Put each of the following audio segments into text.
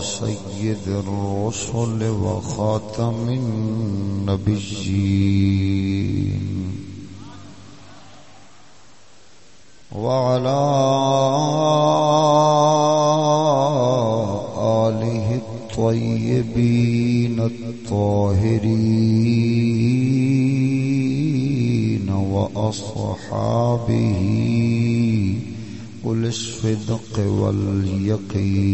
سيد الرسل وخاتم النبيين وعلى آله الطيبين الطاهرين وأصحابه قل الصدق الصدق واليقين.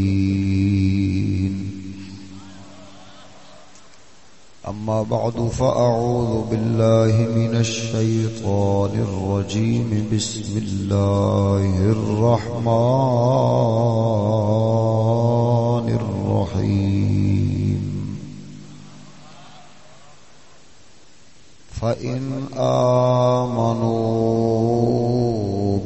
أما بعد، فأعوذ بالله من الشيطان الرجيم. بسم الله الرحمن الرحيم. فإن آمنوا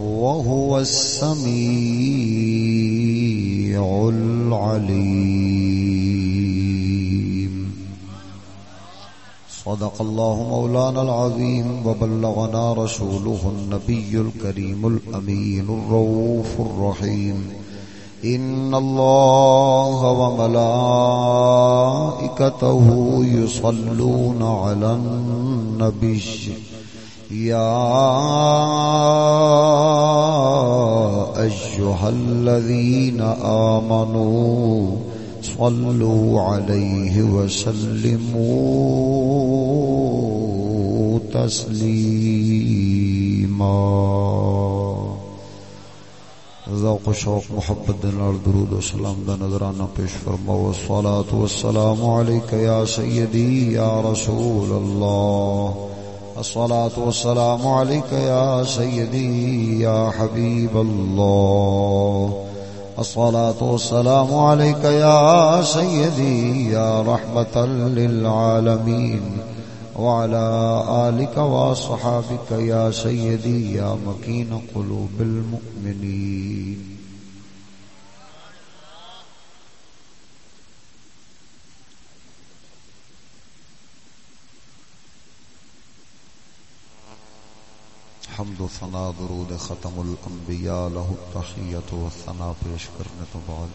وهو السميع العليم. صدق الله مولانا العظيم وبلغنا رسوله النبي الكريم الأمين الروف الرحيم. إن الله وملائكته يصلون على النبي. يا أيها الذين آمنوا صلوا عليه وسلموا تسليما. ذوق و شوق، محبت دن اور درود و سلام دا نظرانہ پیش فرما، والصلاة والسلام عليك يا سيدي يا رسول الله الصلاة والسلام عليك يا سيدي يا حبيب الله. الصلاة والسلام عليك يا سيدي يا رحمة للعالمين. وعلى آلك وصحابك يا سيدي يا مكين قلوب المؤمنين. حمد و ثنا درود ختم الانبیاء له التحیت و ثنا پیش کرنے تو بعد۔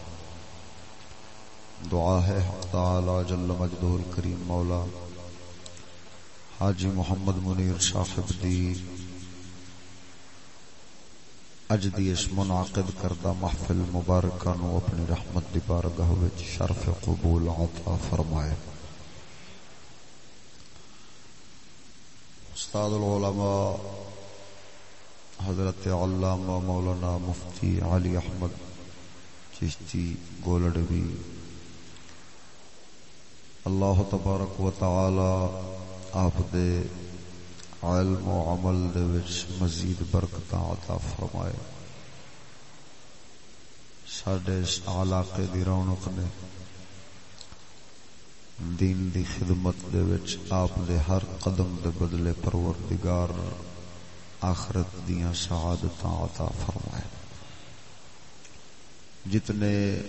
دعا ہے حق تعالی جل مجدہ الکریم مولا، حاجی محمد منیر صاحب دی اج اس منعقد کردہ محفل مبارکہ نو اپنی رحمت دی بارگاہ وچ شرف قبول عطا فرمائے۔ استاد العلماء حضرت علامہ مولانا مفتی علی احمد چشتی گولڈوی۔ اللہ تبارک و تعالی آپ دے علم و عمل دے وچ مزید برکت عطا فرمائے۔ ساڈے اس علاقے دی رونق نے دین دی خدمت دے وچ آپ دے ہر قدم دے بدلے پروردگار آخرت دیا شہادت عطا فرمائے۔ جتنے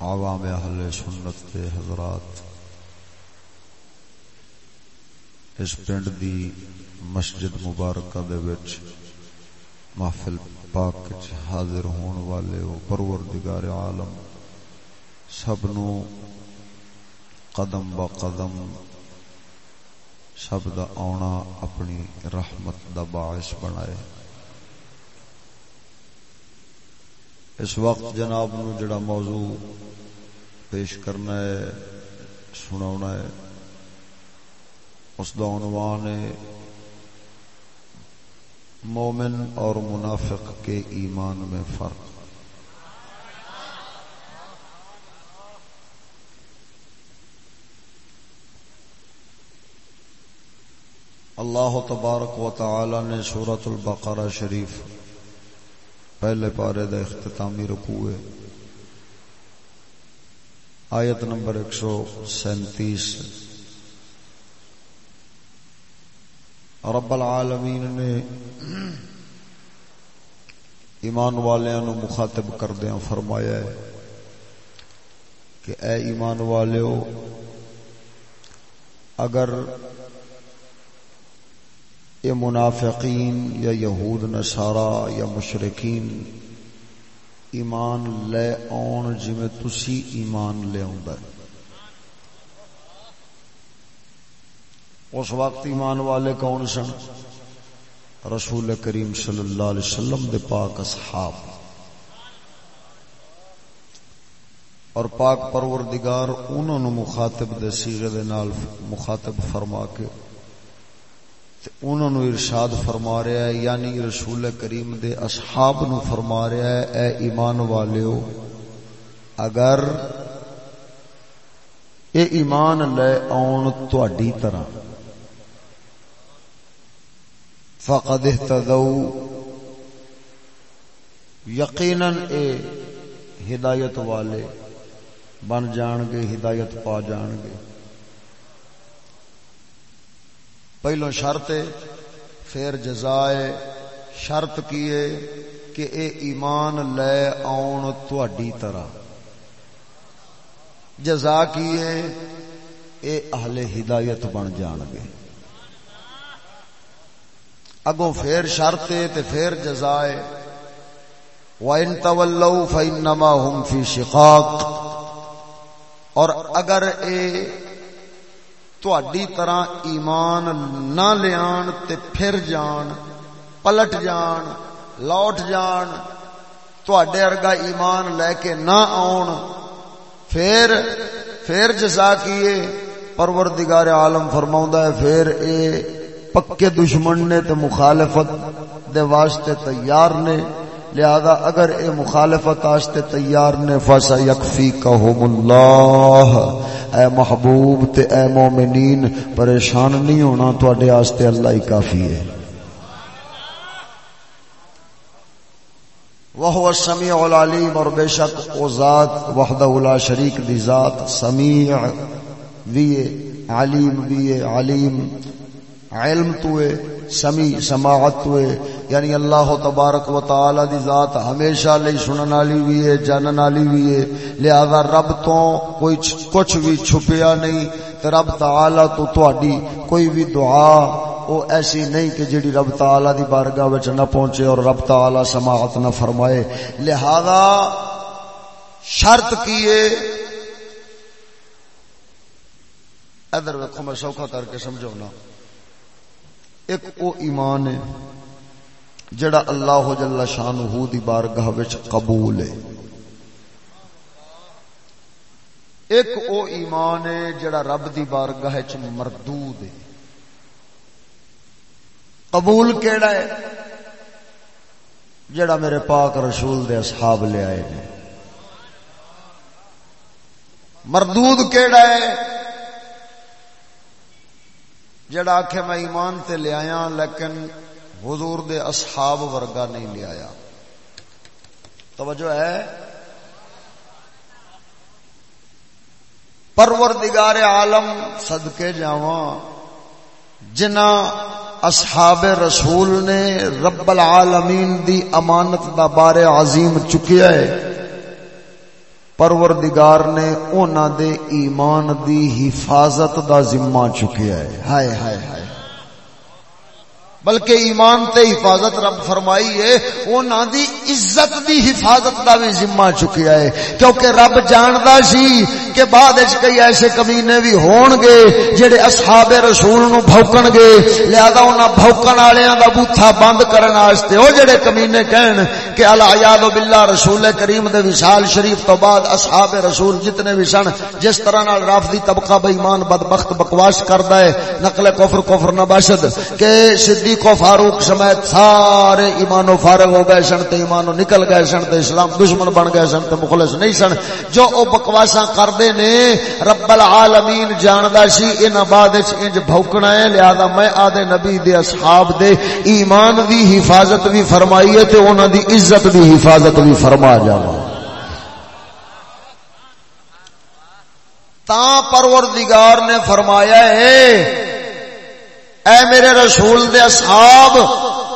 عوام اہل سنت کے حضرات اس پنڈ دی مسجد مبارکہ دے وچ محفل پاک حاضر ہون والے وہ پروردگار عالم، سب نو قدم با قدم سب دا آنا اپنی رحمت دا باعث بنائے۔ اس وقت جناب نو جڑا موضوع پیش کرنا ہے سنا ہے، اس دا عنوان ہے، مومن اور منافق کے ایمان میں فرق۔ اللہ تبارک و تعالی نے سورت البقرہ شریف، پہلے پارے دا اختتامی رکوع آیت نمبر ایک سو سینتیس۔ رب العالمین نے ایمان والوں مخاطب کردیا فرمایا ہے کہ اے ایمان والو اگر یہ منافقین، یا یہود، نصارا، یا مشرقین ایمان لے آن جی تسی ایمان لے اس وقت ایمان والے کون سن؟ رسول کریم صلی اللہ علیہ وسلم دے پاک اصحاب۔ اور پاک پروردگار انہوں نے مخاطب دے سیغے دے نال مخاطب فرما کے انہوں نے ارشاد فرما رہا ہے یعنی رسول کریم دے اصحاب نو فرما رہا ہے، اے ایمان والیو، اگر اے ایمان لے آن تواڈی طرح۔ فقد اهتدوا یقینا اے ہدایت والے بن جان گے، ہدایت پا جان گے۔ پہلو شرط پھر جزائے شرط کیے کہ اے ایمان لے آن تواڈی طرح۔ جزا کیے اے اہل ہدایت بن جان گے۔ اگوں پھر شرط تے پھر جزائے وَإِن تَوَلَّوْا فَإِنَّمَا هُمْ فِي شِقَاقٍ۔ اور اگر اے تواڈی طرح ایمان نہ لیان تے پھر جان پلٹ جان لوٹ جان تواڈے ارگا ایمان لے کے نہ آن پھر پھر جزا کیے پروردگار عالم فرماؤں ہے پھر اے پکے دشمن نے تے مخالفت دے واسطے تیار نے لہذا اگر اے مخالفت آستے تیار نے فسا یکفی کہم اللہ۔ اے محبوب تے اے مومنین، پریشان نہیں ہونا تو اڈے آستے اللہ ہی کافی ہے۔ وہو السمیع العلیم، اور بے شک او ذات وحدہ لا شریک دی ذات، سمیع ویے علیم ویے علیم۔ علم توے سمی سماعت ہوئے یعنی اللہ تبارک و تعالی دی ذات ہمیشہ لئی سنن والی بھی ہے، جانن والی بھی ہے۔ لہذا رب تو کوئی کچھ بھی چھپیا نہیں، تے رب تعالی تو تہاڈی کوئی بھی دعا او ایسی نہیں کہ جڑی رب تعالی دی بارگاہ وچ نہ پہنچے اور رب تعالی سماعت نہ فرمائے۔ لہذا شرط کیے ادھر ویکھو میں سوکھا کر کے سمجھو نا۔ ایک او ایمان ہے جڑا اللہ جل شانہ دی بارگاہ وچ قبول ہے۔ ایک او ایمان ہے جڑا رب دی بارگاہ وچ مردود ہے۔ قبول کیڑا ہے؟ جڑا میرے پاک رسول دے اصحاب لے آئے نے۔ مردود کیڑا ہے؟ جڑا آخ میں ایمان تے لے آیا، لیکن حضور دے اصحاب ورگا نہیں لے آیا۔ توجہ ہے؟ پروردگار عالم صدقے جاواں جنا اصحاب رسول نے رب العالمین دی امانت دا بارے عظیم چکیا ہے۔ پروردگار نے اونا دے ایمان دی حفاظت دا ذمہ چکیا ہے۔ ہائے ہائے ہائے۔ بلکہ ایمان تے حفاظت رب فرمائی ہے وہ نہ دی عزت دی حفاظت دا بھی ذمہ چکیا ہے۔ کیونکہ رب جاندا سی کہ بعد وچ کئی ایسے کمینے بھی ہون گے جڑے اصحاب رسول نو بھوکن گے۔ لہذا انہاں بھوکن والےاں دا بوتھا بند کرن واسطے او جڑے کمینے کہن کہ الا یاد باللہ رسول کریم دے وصال شریف تو بعد اصحاب رسول جتنے بھی سن، جس طرح نال رافضی طبقہ بے ایمان بدبخت بکواس کردا ہے، نقل کفر کفر نہ باشد، کہ صدیق و فاروق سمیت سارے ایمان و فارغ ہو گئے سن تے ایمان و نکل گئے سن تے اسلام دشمن بن گئے سن تے مخلص نہیں سن۔ جو او بکواساں کردے نے، رب العالمین جاندا سی ان بعد وچ انج بھوکنا ہے۔ لہذا میں آدے نبی دے اصحاب دے ایمان دی حفاظت بھی فرمائی ہے تے انہاں دی عزت دی حفاظت بھی فرما جاواں۔ تا پروردگار نے فرمایا ہے اے میرے رسول دے اصحاب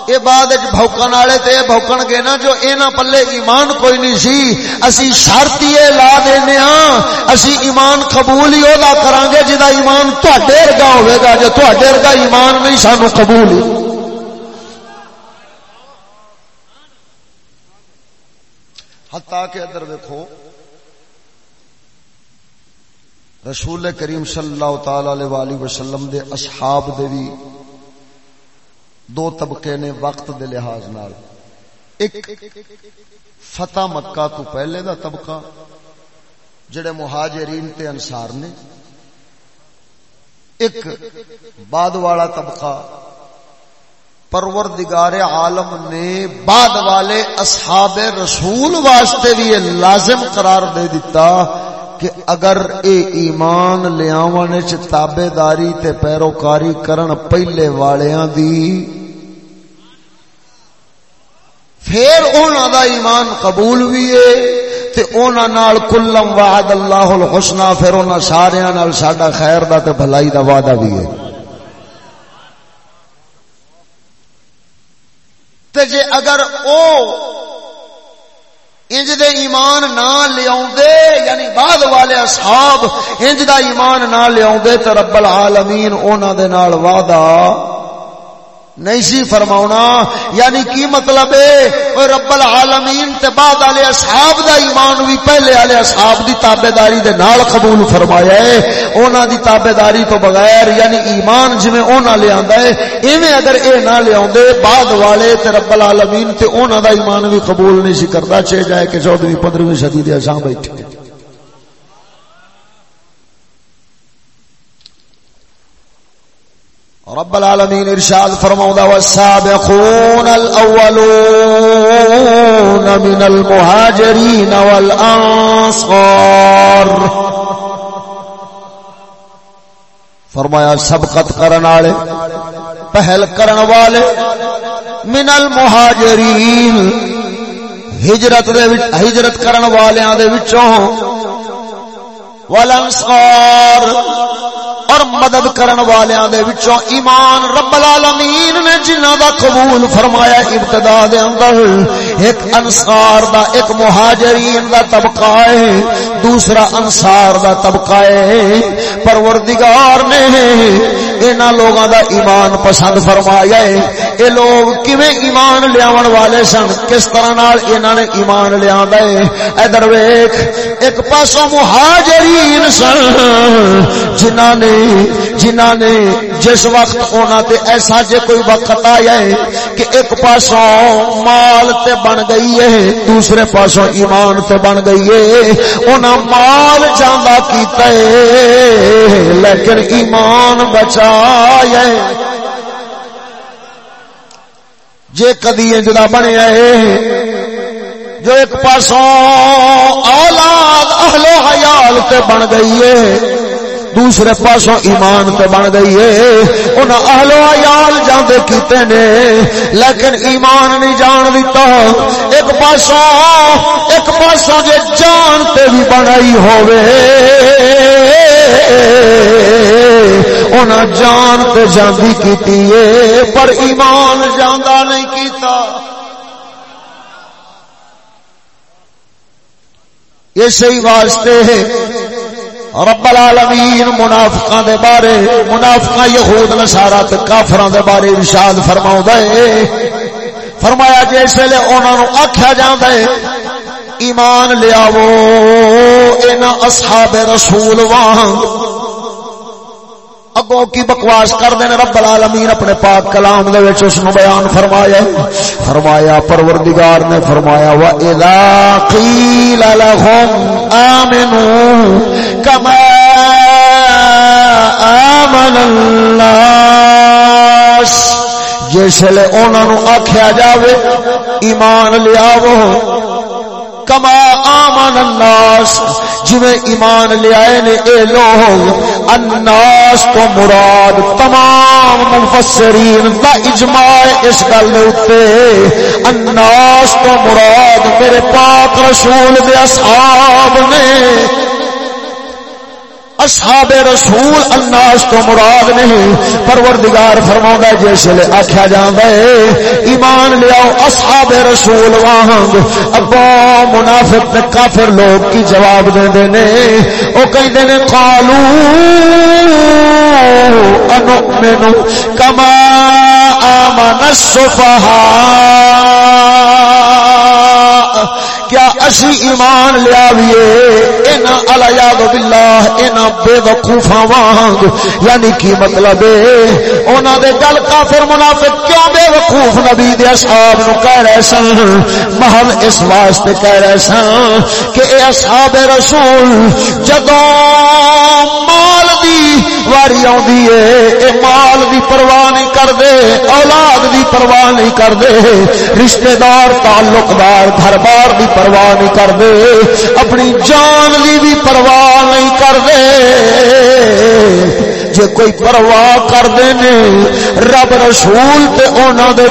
یہ بعد بھوکن والے تے بھوکن گے نا جو اینا پلے ایمان کوئی نہیں سی۔ اسی شرط یہ لا دینے ہاں۔ اسی ایمان قبول ہی ادا کران گے جدا ایمان تہاڈے ورگا ہوے گا۔ جو تہاڈے ورگا ایمان نہیں، سانو قبول ہی۔ حتیٰ کہ ادھر دیکھو رسول کریم صلی اللہ تعالی علیہ وسلم دے اصحاب دے بھی دو طبقے نے وقت دے لحاظ نال۔ ایک فتح مکہ تو پہلے دا طبقہ، جڑے مہاجرین تے انصار نے۔ ایک بعد والا طبقہ، پروردگار عالم نے بعد والے اصحاب رسول واسطے بھی لازم قرار دے دیتا۔ کہ اگر اے ایمان لیاون چ تابے داری تے پیروکاری کرن پہلے والیاں دی، پھر انہاں دا ایمان قبول بھی ہے تے انہاں نال کلم وعد اللہ الحسنى پھر انہاں سارے نال ساڈا خیر دا تے بھلائی دا وعدہ بھی ہے تے جے اگر او انج دے ایمان نہ لیا یعنی بعد والے اصحاب، انج دا ایمان نہ لیا تے رب العالمین انہاں دے نال وعدہ نہیں سی فرماؤنا۔ یعنی کی مطلب ہے؟ رب العالمین تے بعد والے اصحاب دا ایمان بھی پہلے والے اصحاب دی تابیداری دے نال قبول فرمایا ہے۔ اونا دی تابیداری تو بغیر یعنی ایمان جویں اونا لے آندا ہے، ایویں اگر اے نہ لے اوندے بعد والے تے رب العالمین تے اونا دا ایمان بھی قبول نہیں سی کردا چے جائے کہ 14ویں 15ویں صدی دے اساں بیٹھے۔ رب العالمین ارشاد فرماؤں والسابقون الاولون من المهاجرین والانصار. فرمایا، سبقت کرن والے، پہل کرن والے من المهاجرین، ہجرت دے وچ، ہجرت کرن والیاں دے وچوں والانصار۔ اور مدد کرن والیاں دے وچوں ایمان رب العالمین نے جنہاں دا قبول فرمایا، ابتدا دے اندر ایک انصار دا ایک مہاجرین دا طبقہ ہے، دوسرا انصار دا طبقہ ہے۔ پروردگار نے انہاں لوگاں دا ایمان پسند فرمایا ہے۔ اے لوگ کیویں ایمان لیاون والے سن؟ کس طرح نال انہاں نے ایمان لیاندا ہے؟ ادھر ویکھ، ایک پاسوں مہاجرین سن، جنہاں نے جنہ نے جس وقت ہونا تے ایسا جے کوئی وقت آیا ہے کہ ایک پاسوں مال تے بن گئی ہے، دوسرے پاسوں ایمان تے بن گئی ہے۔ انہاں مال جاندہ کیتا ہے، لیکن ایمان بچایا ہے۔ جے کدی جدا بنے ہے، جو ایک پاسوں اولاد اہل و حیال تے بن گئی ہے دوسرے پاسوں ایمان تے بن گئی ہے۔ ان اہل و عیال جاندے کیتے نے، لیکن ایمان نہیں جان دیتا۔ ایک پاسوں ایک پاسوں جے جان تے بھی بنائی ہووے۔ انہاں جان تے جاندی کیتی ہے، پر ایمان جاندا نہیں کیتا۔ یہ صحیح واسطے ہے رب العالمین منافقاں دے بارے، منافقاں یہود نصارا تے کافراں دے بارے ارشاد فرماوندا ہے۔ فرمایا جی جس ویلے انہاں نو آکھیا جاندا ہے، ایمان لیاو انہاں اصحاب رسول واں اگوں کی بکواس کر دین رب العالمین اپنے پاک کلام دے وچ اس نو بیان فرمایا فرمایا، پروردگار نے فرمایا وا اذا قیل لهم امنوا كما آمن الناس۔ جس لے انہاں نو آکھیا جاوے، ایمان لیاو کما آمن الناس، جویں ایمان لے آئے نے، اے لوگ، الناس تو مراد تمام مفسرین دا اجماع اس گل دے الناس تو مراد میرے پاک رسول دے اصحاب نے۔ اصحاب رسول الناس تو مراد نہیں، پروردگار فرما جس لے آخیا جانا ہے، ایمان لیاؤ اصحاب رسول واہنگ اگو منافق کافر لوگ کی جواب دے دے نے، او کہیں نے، قالو انؤمن کما آمن السفہاء۔ کیا اسی ایمان لیا اینا علیاد باللہ اینا بے وقوفا وانگ۔ یعنی کی مطلب ہے؟ اونا دے گل کافر منافق کیوں بے وقوف نبی دے اصحاب نو کہہ رہے سن؟ محل اس واسطے کہہ رہے سن کہ اے اصحاب رسول، جدوں مال دی واری آدھی ہے، اے مال دی پرواہ نہیں کر دے اولاد دی پرواہ نہیں کر دے رشتہ دار تعلق دار گھر بار دی پرواہ پرواہ نہیں کر دے اپنی جان کی بھی پرواہ نہیں کر دے جے کوئی پرواہ کر دینے رب رسول تے انہاں دے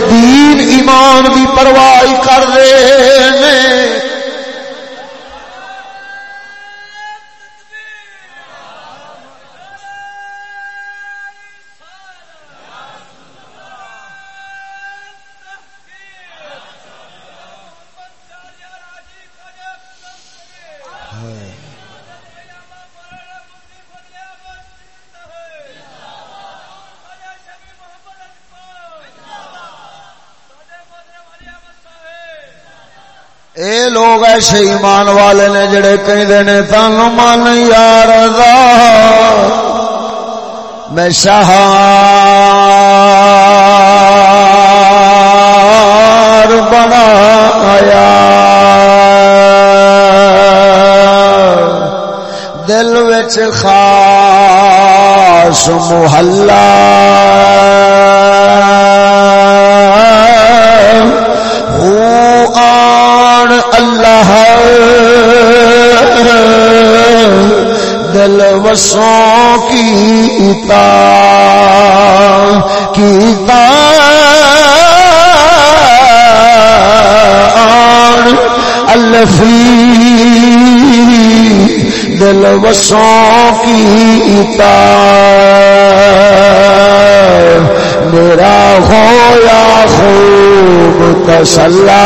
دین ایمان دی پرواہ کر دے نے۔ اے لوگ ایسے ایمان والے نے جڑے کہیں نے تن من یار میں شاہ بنایا۔ دل وچ خاص محلہ دل وسوں کی تا کیتا الفی دل وسوں کی تا میرا ہویا خوب تسلا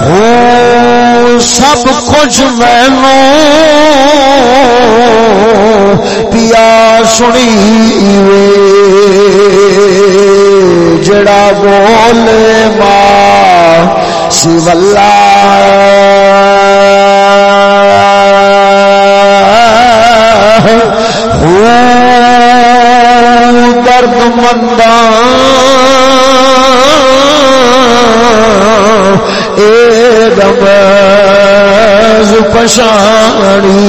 ہوں سب کچھ میں پیا سنی جڑا بولے ماں سیولا درد اے رمز پشانی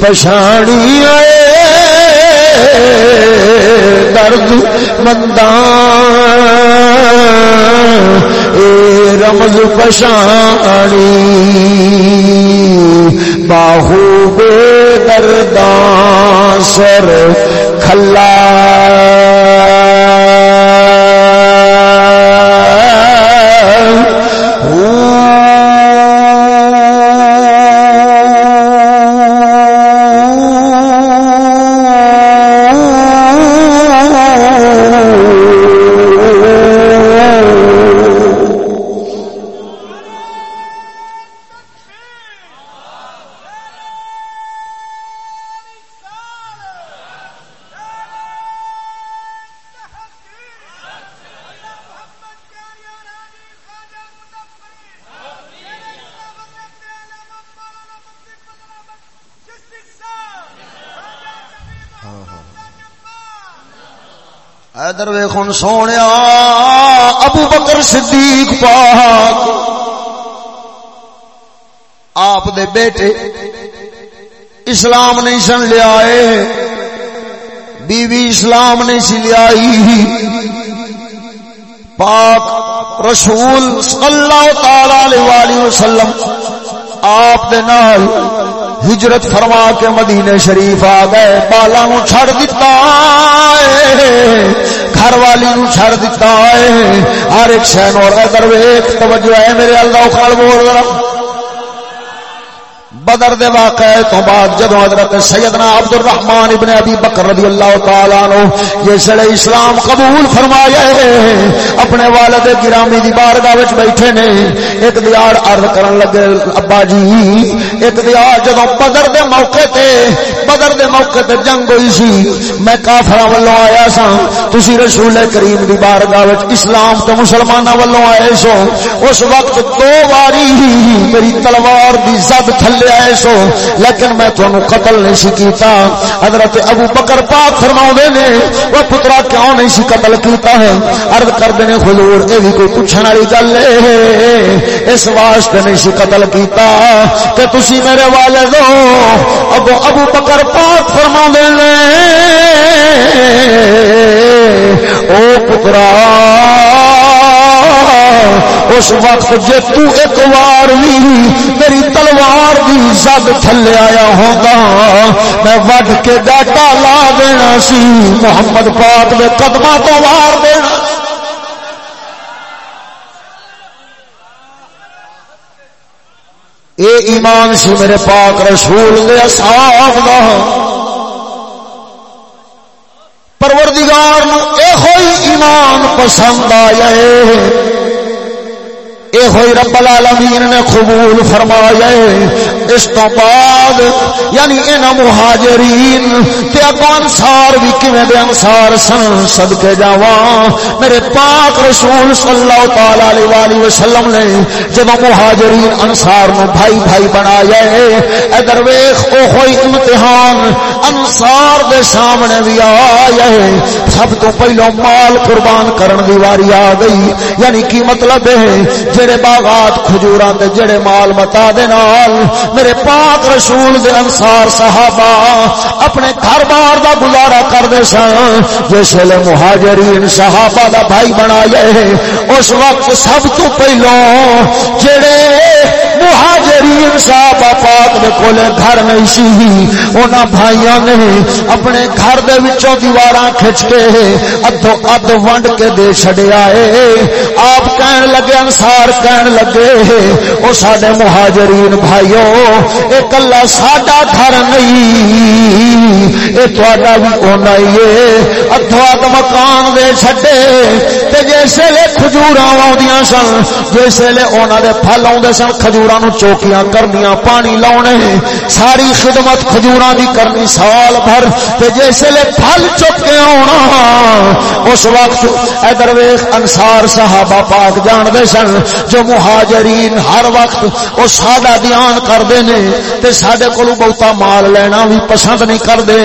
پشانی درد اے رمز پشانی باہو بے دردان سر کھلا ادر سونے ابو بکر صدیق پاک۔ آپ دے بیٹے اسلام نہیں سن لیا بیوی اسلام نہیں سی لیا پاک رسول صلی اللہ تعالی علیہ وسلم آپ دے نال ہجرت فرما کے مدینے شریف آ گئے بالا نو چھڑ دیتا ہے۔ گھر والی نو چھڑ دیتا ہے۔ ہر ایک شہر اور ادھر ویک، توجہ ہے میرے اللہ خال بول رہا بدر دے واقعے تو بعد جدو حضرت سیدنا عبد الرحمن ابن ابی بکر رضی اللہ تعالی عنہ یہ سڑے اسلام قبول فرمایا ہے، اپنے والد گرامی دی بارگاہ وچ بیٹھے نے، ایک دیار عرض کرن لگے، ابا جی ایک دیار جدو بدر دے موقع تے، بدر دے موقع تے جنگ ہوئی سی، میں کافراں والوں آیا سا، تسی رسول کریم دی بارگاہ وچ اسلام تے مسلماناں والوں آئے سو، اس وقت دو واری میری تلوار دی زد تھلے آئے سو، لیکن میں تھانوں قتل نہیں سی کیتا۔ حضرت ابو بکر پاک فرماؤں نے، وہ پترا کیوں نہیں سی قتل کیتا ہے؟ عرض کر دینے حضور اے بھی کوئی پوچھنے والی گل ہے۔ اس واسطے نہیں سی قتل کیتا کہ تسی میرے والد ہو۔ ابو ابو بکر پاک فرماؤں نے، او پترا اس وقت جے تو ایک وار بھی میری تلوار دی زد تھلے آیا ہوگا میں وڈ کے ڈاٹا لا دینا سی، محمد پاک نے قدمہ تو وار دینا۔ اے ایمان سی میرے پاک رسول دے اصحاب دا۔ پروردگار نو اے ہوئی ایمان پسند آیا ہے۔ اے ہوئی رب العالمین نے قبول فرمایا اس تو بعد یعنی ان مہاجرین تے اگوں انصار بھی کیویں دے انصار سن؟ صدقے جاواں۔ میرے پاک رسول صلی اللہ تعالی علیہ والہ وسلم نے جب مہاجرین انصار نو بھائی بھائی بنایا ادھر ویکھ، او ہوئی امتحان انصار دے سامنے بھی آیا ہے۔ سب تو پہلو مال قربان کرن دی واری آ گئی۔ یعنی کی مطلب ہے جڑے باغات کھجوراں دے، جڑے مال متا دے نال، میرے پاک رسول دے انصار صحابہ اپنے گھر بار دا گزارا کردے سن۔ جس ویلے مہاجرین صحابہ دا بھائی بنائے اس وقت سب تو پہلو جڑے مہاجرین صحابہ پاک دے کولے گھر نہیں سی۔ انہاں بھائیاں نے اپنے گھر دے وچوں دیواراں کھچ کے ادھو ادھ ونڈ کے دے چھڈیا اے آپ کہن لگے، انصار کہن لگے وہ سڈے مہاجرین بھائیو یہ کلا ساڈا گھر نہیں یہ تھوڑا بھی اونا ہی ہے۔ ادھوات مکان دے چھڈے، تے جیسے لے کھجور آدیاں سن جیسے لے اونا دے پھل آدھے سن کھجور کھجوراں نو چوکیاں کرنیاں پانی لاؤنے ساری خدمت کھجوراں دی کرنی سال بھر۔ تے جیسے لے پھل چک کے آنا اس وقت ادھر ویخ انصار صحابہ پاک جان دے سن، جو مہاجرین ہر وقت وہ ساڈا دھیان کرتے نے۔ تے سڈے کو بہتا مال لینا بھی پسند نہیں کرتے۔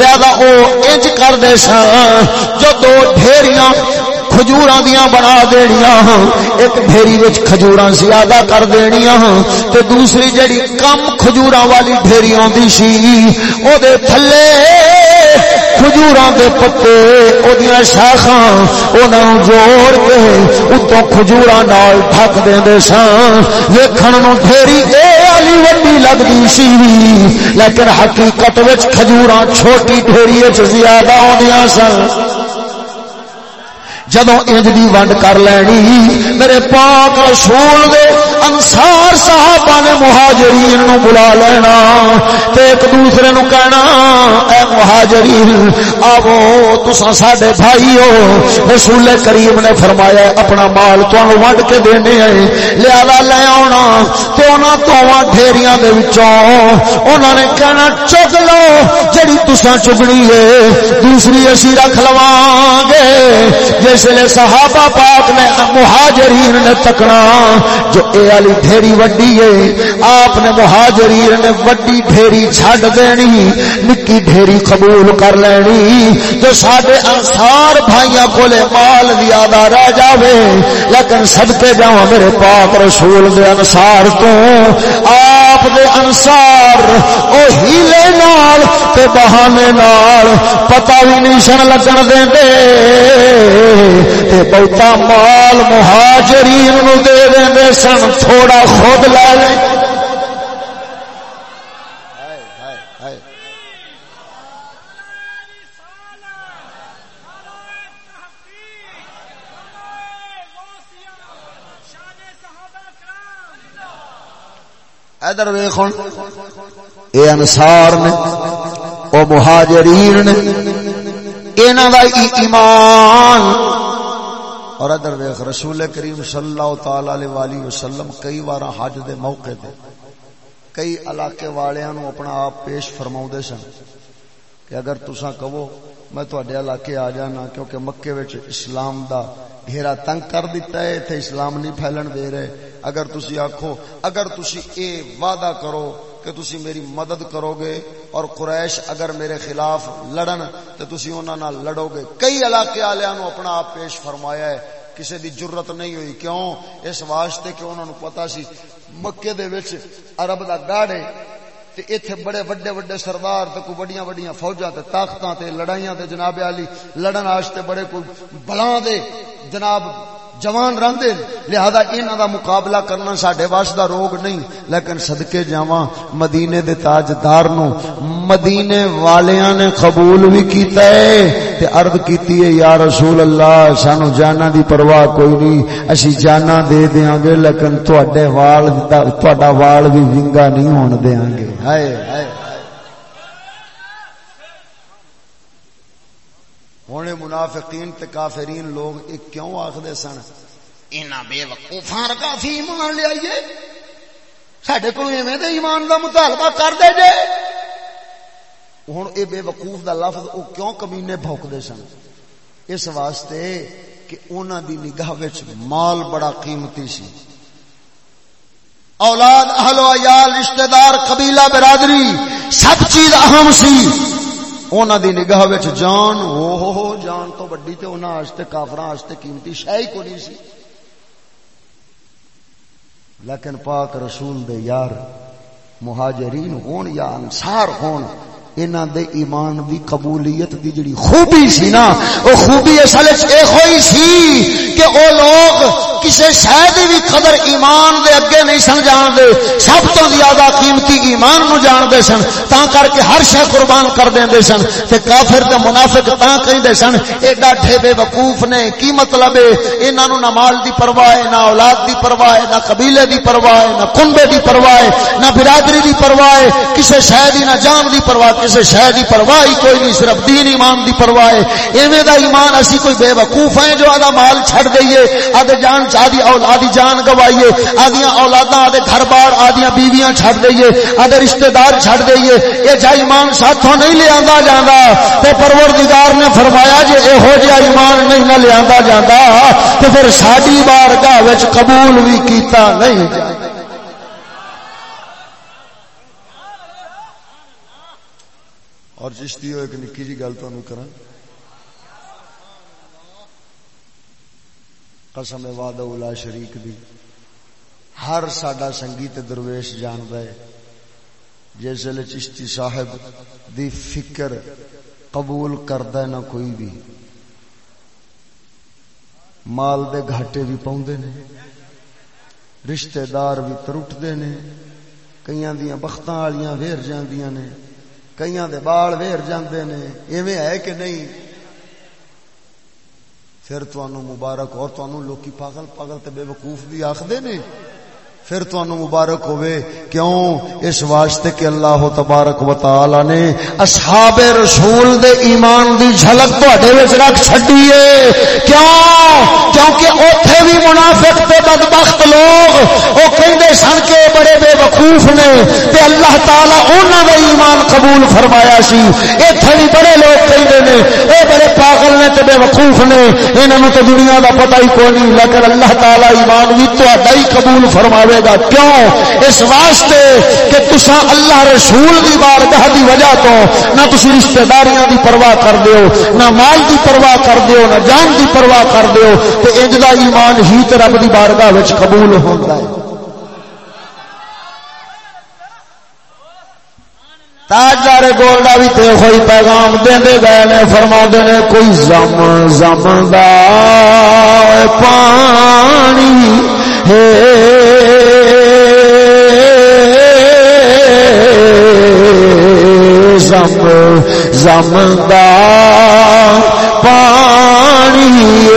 لہذا وہ انج کرتے سن، جو دو ڈھیریاں کھجور دیا بنا دنیا ہاں۔ ایک ڈھیری کھجور زیادہ کر دنیا ہاں۔ تے دوسری جڑی کم کھجور والی ڈھیری آتی سی وہ تھلے کھجوراں دے پتے، اودیاں شاخاں انہاں جوڑ کے اتوں کھجوراں نال ڈھک دیندے سان ویکھن نو ڈھیری اے علی وڈی لگدی سی۔ لیکن حقیقت وچ کھجوراں چھوٹی ڈھیری وچ زیادہ ہوندیاں سن۔ جدو انج دی ونڈ کر لینی، میرے پاک رسول دے انصار صحابہ نے مہاجرین نو بلا لینا تے ایک دوسرے نو کہنا، اے مہاجرین آو تساں ساڈے بھائی ہو رسول کریم نے فرمایا، اپنا مال تانوں ونڈ کے دینے ہیں لہذا لے آنا تے انہاں توواں ڈھیریاں دے وچوں انہاں نے کہنا، چگ لو، جڑی تساں چگنی ہے، دوسری اسی رکھ لواں گے۔ جس لیے صحابہ پاک نے مہاجرین نے تکنا جو اے علی ڈھیری وڈی ہے، آپ نے مہاجرین نے وڈی ڈھیری چھڑ دینی، نکی ڈھیری قبول کر لینی۔ جو ساڑے انسار بھائیاں کولے مال زیادہ رہ جاوے، لیکن صدقے جاؤں میرے پاک رسول دے انسار تو آپ دے انسار او ہیلے نال تے بہانے نال پتہ بھی نہیں سن لگن دے دے تے بہتا مال مہاجرین نو دے دے سن، تھوڑا خود لے لے۔ ادھر ویخ اے انسار نے، او مہاجرین نے انہاں دا ای ایمان۔ اور ادھر ویخ، رسول کریم صلی اللہ تعالی علیہ والہ وسلم کئی بار حج دے موقع تے کئی علاقے والیاں نو اپنا آپ پیش فرماؤندے سن کہ اگر تساں کہو، میں تواڈے علاقے آ جانا کیونکہ مکے وچ اسلام دا گھیرا تنگ کر دیتا ہے تے اسلام نہیں پھیلن دے رہے۔ اگر تسی آکھو، اگر تسی اے وعدہ کرو کہ تسی میری مدد کرو گے اور قریش اگر میرے خلاف لڑن تو تسی انہاں نال لڑو گے کئی علاقے والےاں نو اپنا آپ پیش فرمایا ہے۔ کسی دی جرت نہیں ہوئی۔ کیوں؟ اس واسطے کہ انہوں نے پتا سی مکے دے وچ عرب دا گاڑ ہے تے ایتھے بڑے وڈے وڈے سردار تے کوئی بڑیاں بڑیاں فوجاں تے طاقتاں تے لڑائیاں تے جناب علی لڑن واسطے بڑے کوئی بلاں دے۔ جناب جوان رہندے، لہذا انہاں دا مقابلہ کرنا ساڈے واس دا روگ نہیں، لیکن صدقے جاواں مدینے دے تاجدار نو مدینے والیاں نے قبول بھی کیتا ہے۔ تے عرض کیتی ہے، یا رسول اللہ، سانو جانا دی پرواہ کوئی نہیں، اسی جانا دے دیاں گے، لیکن تواڈے وال تواڈا وال بھی ونگا نہیں ہون دیاں گے۔ ہائے ہائے۔ ہونے منافقین تے کافرین لوگ ایک کیوں آخدے سن؟ اینا بے وقوفاں کافی ایمان لے آئیے۔ ساڈے کو ایویں تے ایمان دا مطالبہ کر دے جے۔ ہن اے بے وقوف دا لفظ او کیوں کمینے بھوکدے سن؟ اس واسطے کہ انہاں دی نگاہ وچ مال بڑا قیمتی سی۔ اولاد اہل و عیال رشتہ دار قبیلہ برادری سب چیز اہم سی۔ اونا دی نگاہ وچ جان او ہو جان تو بڑی تے اونا آستے کافران آستے قیمتی شاہی کو نہیں سی لیکن پاک رسول دے یار مہاجرین ہون یا انصار ہون انہاں دے ایمان دی قبولیت دی جڑی خوبی سی نا او خوبی اصل وچ اے ہوئی سی کہ او لوگ کسے شے دی بھی قدر ایمان دے اگے نہیں سن جان دے سب تو زیادہ قیمتی ایمان نو جان دے سن تا کر کے ہر شے قربان کر دیندے سن۔ تے کافر تے منافق تا کہندے سن اے ڈاٹھے بے وقوف نے کی مطلب ہے؟ انہاں نو نہ مال دی پرواہ ہے، نہ اولاد دی پرواہ ہے، نہ قبیلے دی پرواہ ہے، نہ کنبے دی پرواہ ہے، نہ برادری دی پرواہ ہے۔ کسے دی نہ جان دی پرواہ کسی شہ کی پرواہ کوئی نہیں، صرف دین ایمان دی پرواہ ایویں دا ایمان اسی کوئی بے وقوف ہیں جو آدھا مال چھڑ دئیے، آدھے جان آدھی اولادی جان گوائیے، آدھیاں اولاداں آدھے گھر بار آدھیاں بیویاں چھڑ دئیے، آدھے رشتہ دار چھڑ دئیے یہ جا ایمان ساتھوں نہیں لے آندا جاندا، تے پروردگار نے فرمایا جے اے ہو جا ایمان نہیں نہ لے آندا جاندا، تے پھر ساڈی بارگاہ وچ قبول بھی کیتا نہیں جاندا۔ اور چشتی ہو، ایک نکی جی گل تو کرا قسم وعدہ اولا شریک دی۔ ہر ساڈا سنگیت درویش جاند ہے۔ جس ویلے چشتی صاحب دی فکر قبول کرد نہ کوئی بھی۔ مال دے گھاٹے بھی پاؤندے نے، رشتہ دار بھی ترٹتے نے کئی دیا بختاں والیاں ویر جاندیاں نے کئی دے بال ویر جاندے نے۔ ایویں ہے کہ نہیں؟ پھر تنوع مبارک اور تنوع لوکی پاگل پاگل تے بے وقوف بھی آخر نے۔ پھر تو مبارک ہوئے۔ کیوں؟ اس واسطے کہ اللہ تبارک و تعالی نے اصحاب رسول دے ایمان دی جھلک تواڈے وچ رکھ چھڈی ہے۔ کیوں؟ کیونکہ اوتھے بھی منافق تے بدبخت لوگ، او کہندے سن کے بڑے بے وقوف نے تے اللہ تعالی انہاں دا ایمان قبول فرمایا سی۔ ایتھے بھی بڑے لوگ کہندے نے، اے بڑے پاگل نے تے بے وقوف نے، انہاں نوں تے دنیا دا پتہ ہی کوئی نہیں، لیکن اللہ تعالی ایمان بھی تہاڈا ہی قبول فرماوے۔ کرے گا۔ کیوں؟ اس واسطے کہ تسا اللہ رسول دی بارگاہ دی وجہ تو نہ تسی رشتہ داریاں دی پرواہ کر دیو، نہ مال دی پرواہ کر دیو، نہ جان دی پرواہ کر دیو تے انج دا ایمان ہی تے رب دی بارگاہ وچ قبول ہوندا ہے۔ تاجدار گولڈا بھی تے ہوئی پیغام دے گئے نے، فرما نے، کوئی زم زم دا پانی ہے۔ زم زم دا پانی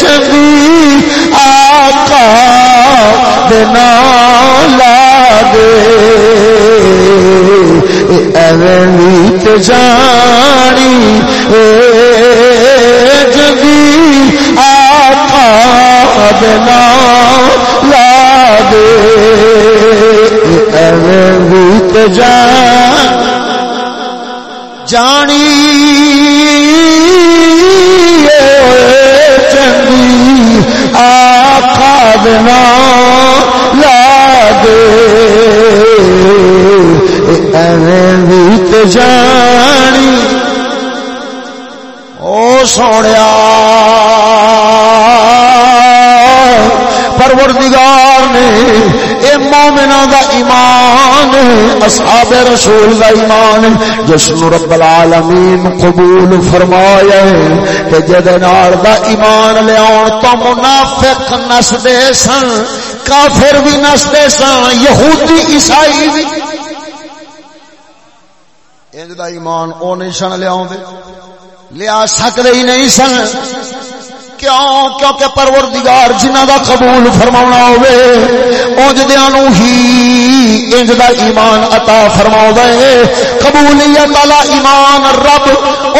چنگی آقا دینا لا دے ایویں جانی جانی او سوڑیا پروردگار نے اے مومنا دا ایمان اصحاب رسول دا ایمان جس رب العالمین قبول فرمایا کہ جد نال دا ایمان لے تو منافق نسدے سن کافر بھی نسدے سن یہودی عیسائی بھی انج دا ایمان او نہیں سن لیا لیا سکتے ہی نہیں سن۔ کیوں؟ کیونکہ پروردگار جنہ دا قبول فرماونا ہوئے اونج دیانو ہی انج دا ایمان عطا فرماو دے قبولیت والا ایمان رب،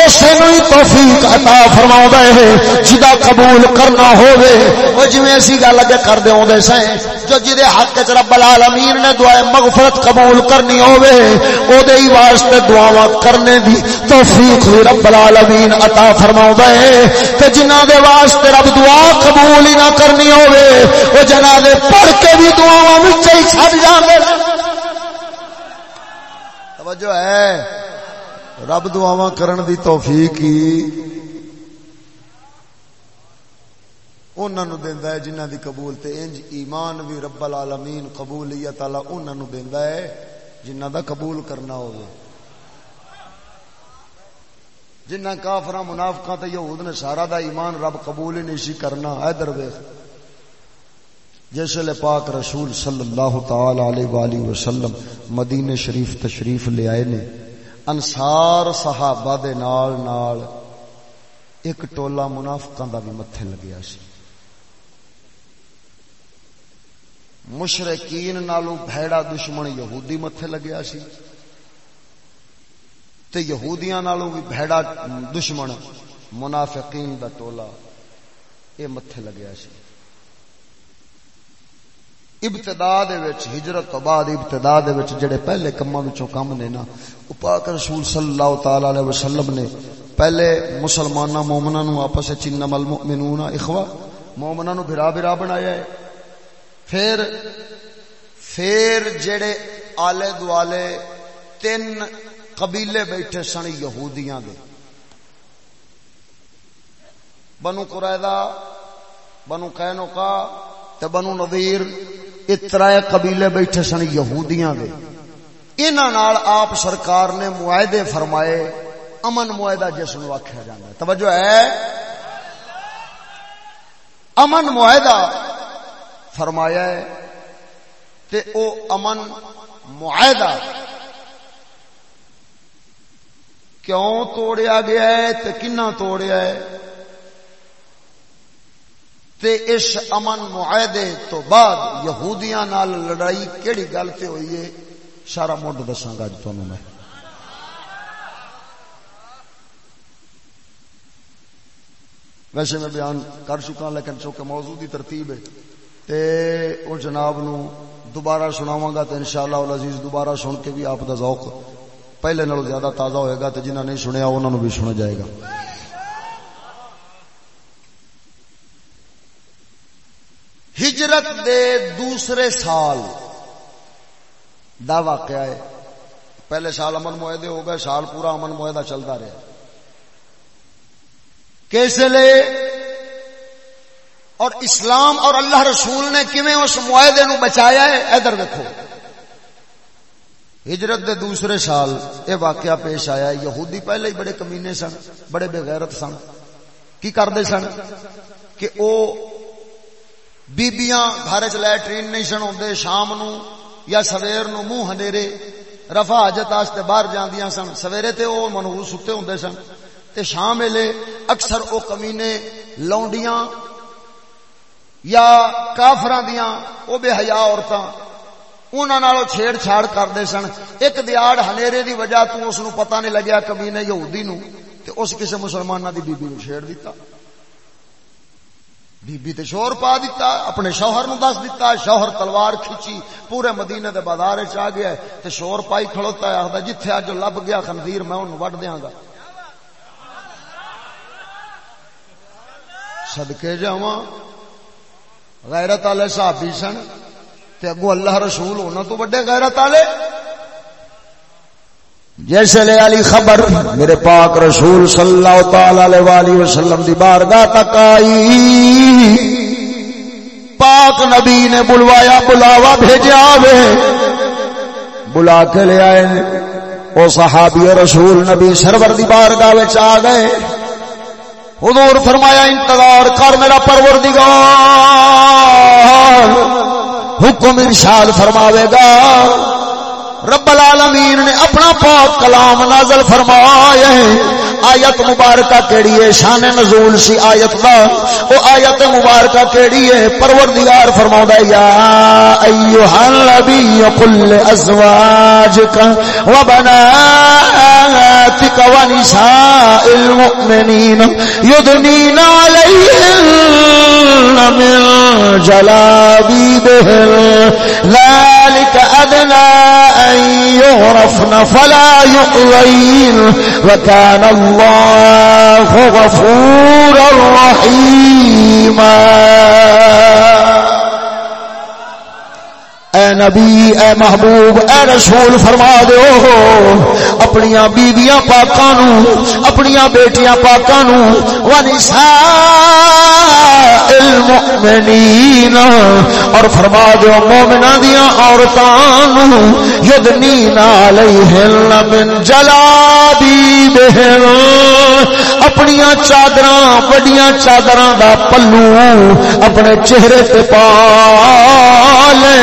اسے نوی توفیق عطا فرماو دے جدا قبول کرنا ہوئے او جویں اسی گل اگے کر دے ہوندے سیں جو جدے حق وچ رب العالمین نے دعائے مغفرت قبول کرنی ہوئے او دے ہی واسطے دعاواں کرنے دی توفیق رب العالمین عطا فرماو دے تے جنہ دے واسطے واسطے رب دعا قبول ہی نہ کرنی ہوے وہ جنازے پڑھ کے بھی دعا ہی چھڑ جاندے توجہ ہے۔ رب دعا کرن دی توفیق ہی انہوں دیندا ہے جنہ دی قبول تے انج ایمان بھی رب العالمین قبولیت اللہ انہوں دیندا ہے جنہ دا قبول کرنا ہوگا جنہ کافر منافقہ تے یہود نے سارا دا ایمان رب قبول ہی نہیں سی کرنا ادھر ویکھ جس لے پاک رسول صلی اللہ تعالی علیہ والہ وسلم مدینے شریف تشریف لے آئے نے، انصار صحابہ دے نال نال ایک ٹولا منافقاں دا بھی متھے لگیا سی۔ مشرقین نالو بھیڑا دشمن یہودی متھے لگیا سی۔ تے یہودیاں نالوں بھی بھیڑا دشمن، منافقین دا ٹولا اے متھے لگیا سی۔ ابتدا دے وچ، ہجرت تو بعد ابتدا دے وچ جڑے پہلے کماں وچوں کم نے نا، او پاک رسول صلی اللہ تعالی علیہ وسلم نے پہلے مسلماناں مومناں نو آپس وچ انما المؤمنون اخوا مومناں نو بھرا بھرا بنایا ہے۔ پھر پھر جڑے آلے دوالے تین قبیلے بیٹھے سن یہودیاں دے۔ بنو قریدہ، بنو قینقا تے بنو نذیر اترائے قبیلے بیٹھے سن یہودیاں دے۔ انہاں نال آپ سرکار نے معاہدے فرمائے، امن معاہدہ جس نو آکھیا جاندا ہے۔ توجہ ہے؟ امن معاہدہ فرمایا ہے تے او امن معاہدہ کیوں توڑیا گیا ہے تے کنا توڑیا ہے تے اس امن معاہدے تو بعد یہودیاں نال لڑائی کیڑی گل تے ہوئی ہے سارا مڈ دساں گا اج میں ویسے میں بیان کر چکا لیکن چونکہ موضوع دی ترتیب ہے تے او جناب نو دوبارہ سناواں گا تے انشاءاللہ العزیز دوبارہ سن کے بھی آپ دا ذوق پہلے نالوں زیادہ تازہ ہوئے گا تو جنہ نہیں سنیا انہوں نے بھی سنا جائے گا۔ ہجرت دے دوسرے سال دا واقعہ ہے۔ پہلے سال امن معاہدے ہو گئے، سال پورا امن معاہدہ چلتا رہا۔ کیسے لے اور اسلام اور اللہ رسول نے کیویں اس معاہدے نو بچایا ہے؟ ادھر دیکھو ہجرت دے دوسرے سال یہ واقعہ پیش آیا۔ یہودی پہلے ہی بڑے کمینے سن، بڑے بغیرت سن۔ کی کرتے سن؟ کہ او بیبیاں گھر چ لٹرین نہیں سن ہوتے شام نو یا سویر نو منہ ہنیرے رفا حاجت واسطے باہر جاندیاں سن۔ سویرے تے او منہوس ستے ہوندے سن۔ تے شام ویلے اکثر او کمینے لونڈیاں یا کافراں دیاں، او بے حیا عورتاں انہاں نالو چھیڑ چھاڑ کردے سن ایک دیاڑ ہنیرے دی وجہ تو اس نو پتہ نہیں لگیا کمینے یہودی نو تے اس کسے مسلماناں دی بی بی نو چھیڑ دیتا بی بی تے شور پا دیتا اپنے شوہر نو دس دیتا شوہر تلوار کھچی پورے مدینے دے بازار چ آ گیا تے شور پائی کھڑوتا ہے آخدا جتھے اج لب گیا خنزیر میں اونوں وڈ دیاں گا صدقے جاواں غیرت والے صحابی سن تے اگو اللہ رسول ہونا تو بڑے غیرت والے۔ جیسے لے علی خبر میرے پاک رسول صلی اللہ تعالی علیہ وسلم دی بارگاہ تک آئی۔ پاک نبی نے بلوایا، بلاوا بھیجا وے۔ بلا کے لے آئے۔ او صحابی رسول نبی سرور دی بارگاہ وچ آ گئے۔ حضور فرمایا، انتظار کر میرا پروردگار۔ حکم ارشاد فرماوے گا۔ رب العالمین نے اپنا پاک کلام نازل فرمایا ہے۔ آیت مبارکہ کیڑی ہے؟ شان نزول سی آیت دا۔ او آیت مبارکہ کیڑی ہے؟ پروردگار فرماوندا ہے، یا ایھا النبی قل ازواجک و بناتک و نساء المؤمنین یدنین علیہن من جلابیبہن۔ ذلك ادنى ان يعرفن فلا يؤذين وكان الله غفورا رحيما. نبی، اے محبوب، اے رسول، فرما دو اپنی بیویاں پاکاں نو اپنی بیٹیاں پاکاں نو، ونساء المؤمنین اور فرما دو مومناں دیاں عورتاں نو یدنین علیہن من جلابیبہن اپنی چادراں بڑیاں چادراں دا پلو اپنے چہرے تے پا لے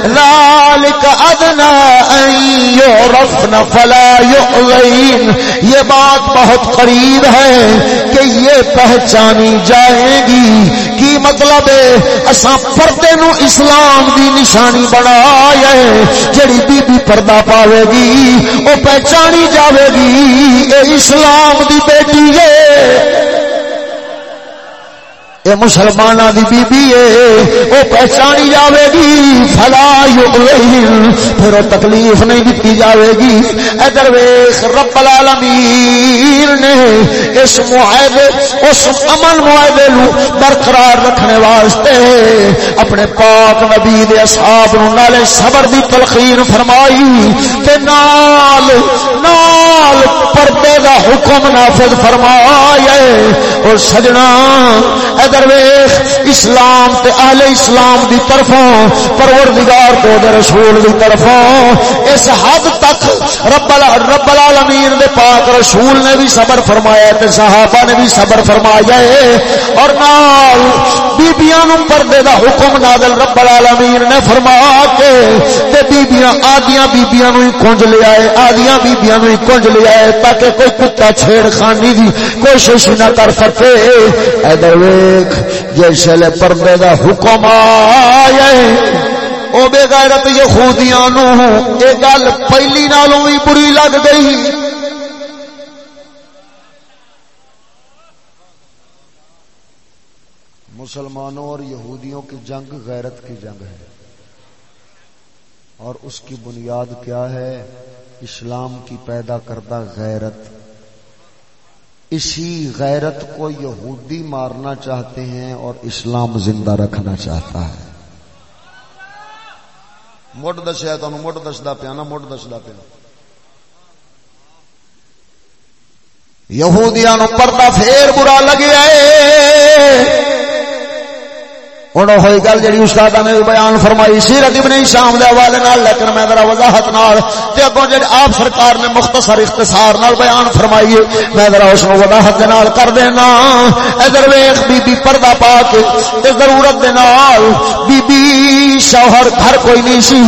ذالک ادنا ان یعرفن فلا یؤذین۔ یہ بات بہت قریب ہے کہ یہ پہچانی جائے گی۔ کی مطلب ہے؟ اساں پردے نو اسلام دی نشانی بنایا ہے۔ جڑی بی بی پردہ پاوے گی، او پہچانی جاوے گی۔ اے اسلام دی بیٹی ہے۔ اے مسلمان دی بی بی ہے او پہچانی جاوے گی، فلا یغلہن پھر او تکلیف نہیں دیتی جاوے گی۔ ادھر ویخ رب العالمین نے اس معاہدے، اس امن معاہدے لو برقرار رکھنے واسطے اپنے پاک نبی دے اصحاب نو نالے صبر دی تلخین فرمائی۔ تے نال نال پردے دا حکم نافذ فرمایا اور سجنا درویش، اسلام تے اہل اسلام دی طرفوں، پروردگار تو دے رسول دی طرفوں، اس حد تک رب رب العالمین دے پاک رسول نے بھی صبر فرمایا تے صحابہ نے بھی صبر فرمایا اور نال بیبیاں نو پردے دا حکم نازل رب العالمین نے فرما کے تے بیبیاں، آدیاں بیبیاں نو کنج لے آئے، آدیاں بیبیاں نو کنج لے آئے تاکہ کوئی کتا چھیڑ خانی دی کوشش نہ کر سکے۔ اے درویش دیکھ جیسے لے پردے دا حکم آئے او بے غیرت یہودیاں نو اے گل پہلی نالوں بھی بری لگ گئی۔ مسلمانوں اور یہودیوں کی جنگ غیرت کی جنگ ہے۔ اور اس کی بنیاد کیا ہے؟ اسلام کی پیدا کردہ غیرت۔ اسی غیرت کو یہودی مارنا چاہتے ہیں اور اسلام زندہ رکھنا چاہتا ہے۔ مٹ دسیا تمہیں، مٹ دستا پیا نا، مٹ دستا پیا۔ یہودیا نو پردہ پھر برا لگیا ہوں ہوئی گل جی استاد نے بیان فرمائی سیرت ابن شام دے حوالے نال لیکن میں ذرا وضاحت نال تے اگوں جڑی آپ سرکار نے مختصر اختصار نال بیان فرمائی میں ذرا اس نو وضاحت دے نال کر دینا ادھر ویکھ بی بی پردہ پا کے تے ضرورت دے نال بی بی شوہر، گھر کوئی نہیں سی۔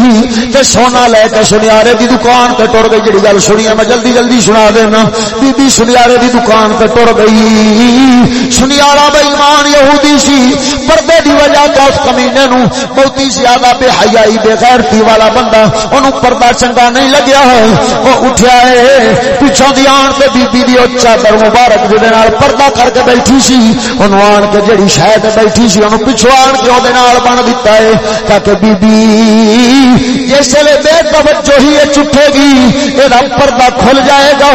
تے سونا لے کے سنیارے دی دکان تے ٹر گئی۔ جڑی گل سنی میں جلدی جلدی سنا دینا۔ بی بی سنیارے دی دکان تے ٹر گئی۔ سنیارا بے ایمان یہودی سی۔ پردے دی وجہ تو اس کمینے نو بہت ہی زیادہ بے حیائی، بے غیرتی والا بندہ اونوں پردہ چنگا نہیں لگیا ہے۔ او اٹھیا ہے۔ پیچھے دی آن تے بی بی دی اُچھا چادر مبارک دے نال پردہ کر کے بیٹھی سی، اونوں آن کے جڑی شاید بیٹھی سی، اونوں پیچھے آن کے او دے نال بن دتا ہے۔ تاکہ بی بی۔ جس لے بے توجہ ہی چٹھے گی اے پردہ کھل جائے گا۔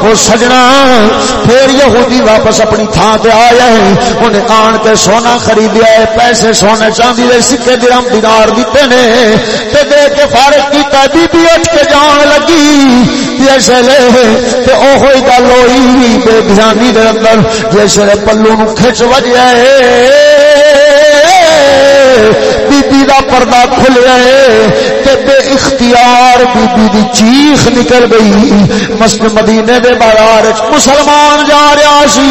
او سجنا، پھر یہودی واپس اپنی تھان تے آیا ہے انہیں آن کے سونا خریدیا ہے، پیسے سونے چاندی دے سکے درم دینار دیتے نے۔ تے دے کے فارغ کیتا، بی بی اٹھ کے جان لگی۔ جیسے تے او گل ہوئی، بے دھیانی دے اندر جیسے پلو نو کھچ وجیا بی دا پردہ کھل رہے تے بے اختیار بی بی دی چیخ نکل گئی۔ مسجد مدینے دے بازار مسلمان جا رہا سی۔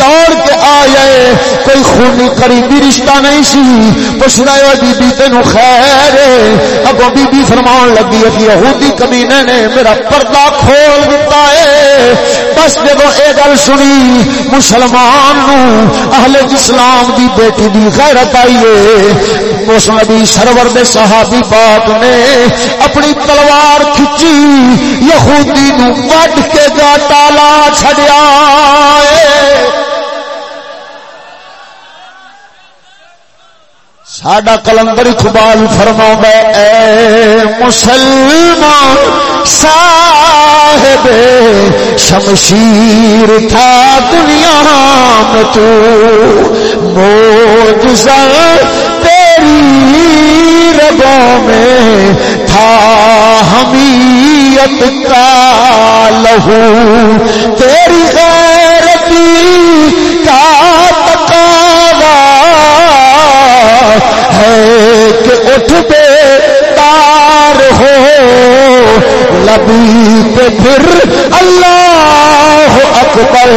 دوڑ کے آئے کوئی خونی قریبی رشتہ نہیں سی۔ پوچھ رہے بی بی تینو خیر اگو بی بی فرمان لگی ہے یہودی کمینے نے میرا پردہ کھول دیتا ہے۔ بس جب یہ گل سنی، مسلمان نو اہل اسلام دی بیٹی دی غیرت آئی ہے۔ اس نبی سرور دے صحابی پاک نے اپنی تلوار کھچی، یہودی نو وڈ کے گاٹا لا چھڑیا ساڈا کلندر اقبال فرما اے مسلمان، صاحب، شمشیر تھا دنیا میں تو موجزہ تیری رگوں میں تھا، حمیت کا لہو، تیری غیرتی ہے کہ اٹھ بے تار ہو لبی پہ پھر اللہ اکبر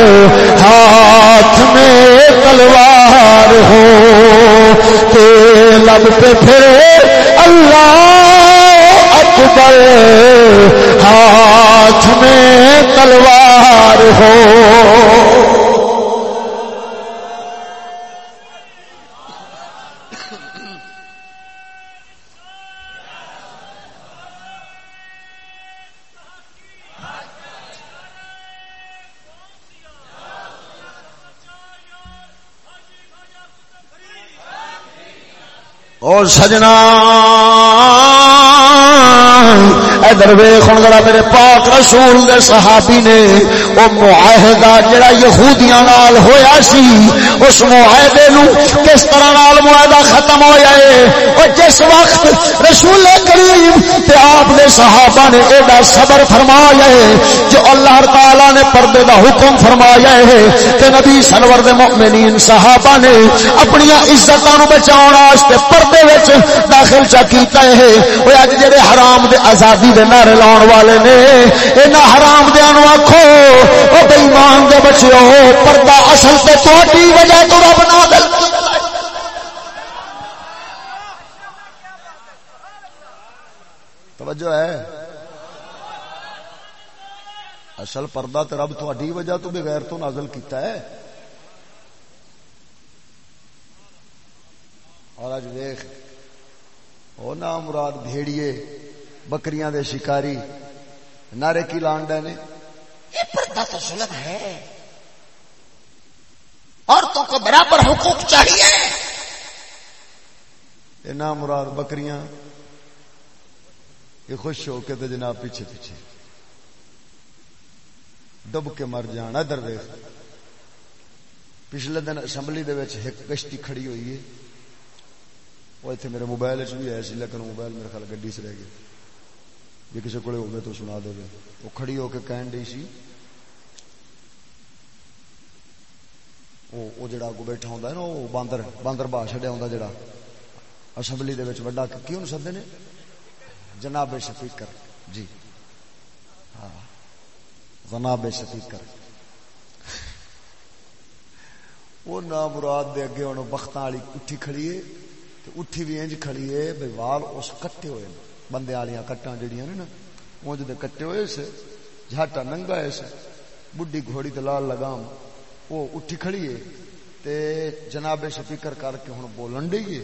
ہاتھ میں تلوار ہو، کہ لب پہ پھر اللہ اکبر ہاتھ میں تلوار ہو۔ او سجنا۔ ادھر ویخ ہوں ذرا میرے پاک رسول دے صحابی نے وہ معاہدہ جڑا یہودیاں نال ہویا سی، اس معاہدے نو کس طرح نال معاہدہ ختم ہو جائے اور جس وقت رسول کریم تے آپ دے صحابہ نے ایڈا صبر فرمایا ہے، جو اللہ تعالی نے پردے دا حکم فرمایا ہے کہ نبی سرور دے مؤمنین صحابہ نے اپنی عزتاں نو بچاؤن واسطے پردے وچ داخل چا کیتا ہے۔ او اج جڑے حرام دے آزادی دے نعرے لاؤن والے نے انہاں بچیو پردہ اصل تے تہاڈی وجہ تو رب نازل توجہ ہے۔ اصل پردہ تے رب تہاڈی وجہ تو بغیر تو نازل کیتا ہے۔ اور اج دیکھ او نا مراد بھیڑیے، بکریاں دے شکاری، نعرے کی لانڈا نے۔ یہ پردہ تو ظلم ہے۔ عورتوں کو برابر حقوق چاہیے۔ نہ مراد بکریاں، یہ خوش ہو کے تو جناب پیچھے پیچھے۔ ڈب کے مر جان، ادھر دیکھ پچھلے دن اسمبلی ایک کشتی کھڑی ہوئی ہے۔ وہ اتنے میرے موبائل چ بھی آیا سی لیکن موبائل، میرے خیال گڈی سے رہ گیا جی کسی کو ہوگا تو سنا دے وہ کھڑی ہو کے کہن ڈی سی وہ جڑا اگو بیٹھا ہوں نا وہ باندر باندر با چڈیا ہوں جڑا اسمبلی دے وچ وڈا کی انہوں سدے نے جناب شفیقر جی ہاں جناب شفیقر وہ نہ مراد دے اگے ہوں بختاں والی اٹھی کھڑی ہے اٹھی بھی انج کھڑی ہے بھائی وال اس کٹے ہوئے بندے والیاں کٹاں جڑیاں نے نا اونج دے کٹے ہوئے سے جھاٹا ننگا ہے سے بڈھی گھوڑی تے لال لگام وہ اٹھی کھڑی ہے تے جناب شفیقر کر کے ہن بولن ڈئی ہے۔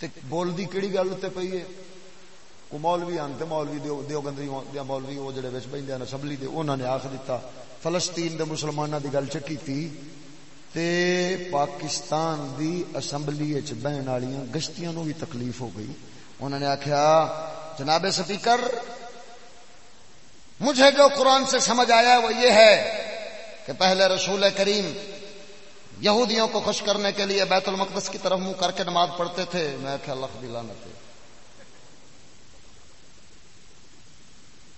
تے بول دی کیڑی گل تے پئی ہے؟ کو مولوی آن تے مولوی دیو دیوبندی دیا مولوی او جڑے وچ بیندے نے اسمبلی دے، انہاں نے آکھ دتا، فلسطین دے مسلماناں دی گل چکی تھی تے پاکستان دی اسمبلی وچ بہن والیاں گشتیاں نو بھی تکلیف ہو گئی۔ انہوں نے آخیا جناب سپیکر، مجھے جو قرآن سے سمجھ آیا وہ یہ ہے کہ پہلے رسول کریم یہودیوں کو خوش کرنے کے لیے بیت المقدس کی طرف منہ کر کے نماز پڑھتے تھے، میں کیا لکھ دلانا تھے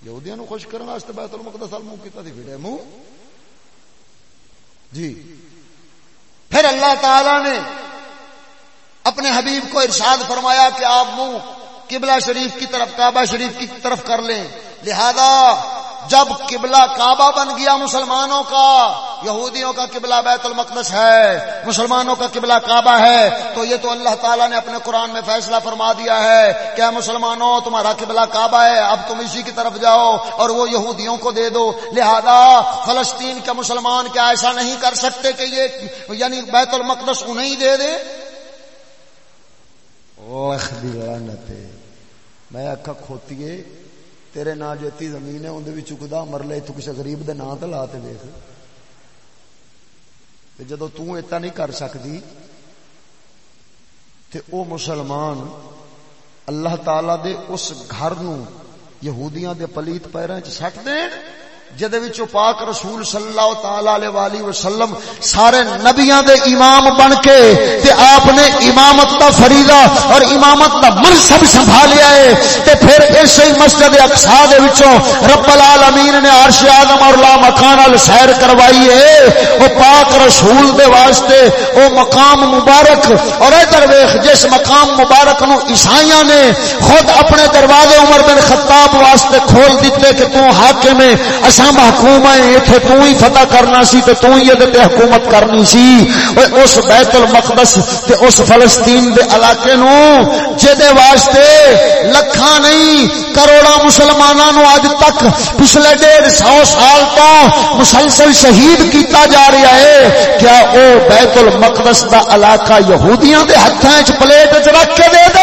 یہودیوں کو خوش کرنے واسطے بیت المقدس منہ کیتا تھی منہ؟ جی۔ پھر اللہ تعالی نے اپنے حبیب کو ارشاد فرمایا کہ آپ منہ قبلہ شریف کی طرف، کعبہ شریف کی طرف کر لیں۔ لہذا جب قبلہ کعبہ بن گیا مسلمانوں کا، یہودیوں کا قبلہ بیت المقدس ہے، مسلمانوں کا قبلہ کعبہ ہے، تو یہ تو اللہ تعالیٰ نے اپنے قرآن میں فیصلہ فرما دیا ہے کیا مسلمانوں، تمہارا قبلہ کعبہ ہے، اب تم اسی کی طرف جاؤ اور وہ یہودیوں کو دے دو۔ لہذا فلسطین کے مسلمان کیا ایسا نہیں کر سکتے کہ یہ یعنی بیت المقدس انہیں دے دے؟ میں اکا کھوتی تیرے نا جو اتنی زمین ہے اندر بھی چکتا مرلے اتو کسی غریب دے نا تو لا تے ویخ جدو تتا نہیں کر سکتی تے او مسلمان اللہ تعالی دے اس گھر نو یہودیاں دے پلیت پیروں چ سٹ دین۔ جدے وچوں پاک رسول صلی اللہ تعالی علیہ والہ وسلم سارے نبیاں دے امام بن کے تے آپ نے امامت دا فریضہ اور امامت دا منصب سنبھالیا ہے تے پھر اسی مسجد اقصا دے وچوں رب العالمین نے عرش اعظم اور لا مکان ال سیر کروائی ہے۔ او پاک رسول دے واسطے او مقام مبارک اور ادھر ویکھ جس مقام مبارک نو عیسائیاں نے خود اپنے دروازے عمر بن خطاب واسطے کھول دیتے کہ تو حاکم ہے۔ اساں محکوم ہیں، ایتھے تو ہی فتح کرنا سی تے تو ہی تے حکومت کرنی سی۔ اس بیت المقدس تے اس فلسطین دے علاقے نو جدے واسطے لکھاں نہیں کروڑا مسلماناں نو اج تک پچھلے ڈیڑھ سو سال تو مسلسل شہید کیتا جا رہا ہے۔ کیا او بیت المقدس دا علاقہ یہودیاں دے ہتھاں وچ پلیٹ وچ رکھ کے دے دے؟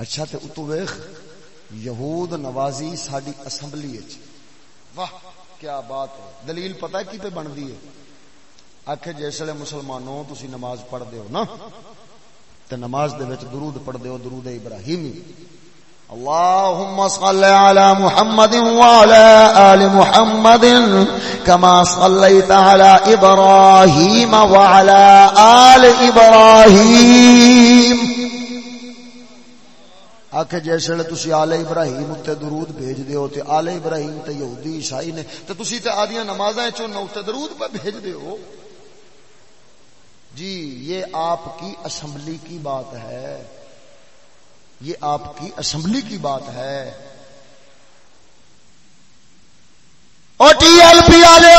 اچھا تے اتو ویخ، یہود نوازی ساری اسمبلی واہ، کیا بات ہے۔ دلیل پتہ ہے کی پہ بنتی ہے؟ آخ جسے مسلمانوں، تسی نماز پڑھ دیو نا؟ تے نماز دے وچ درود پڑھ دیو درود ابراہیمی۔ اللهم صل على محمد وعلى آل محمد كما صليت على إبراهيم وعلى آل إبراهيم آخ جس جیسے تسی آل ابراہیم اتنے درود بھیج دیو تے آل ابراہیم تے یہودی عیسائی نے تے تسی تے آدیاں نمازاں چوں اتنے درود پہ بھیج دیو۔ جی یہ آپ کی اسمبلی کی بات ہے۔ یہ آپ کی اسمبلی کی بات ہے۔ اور ٹی ایل پی والے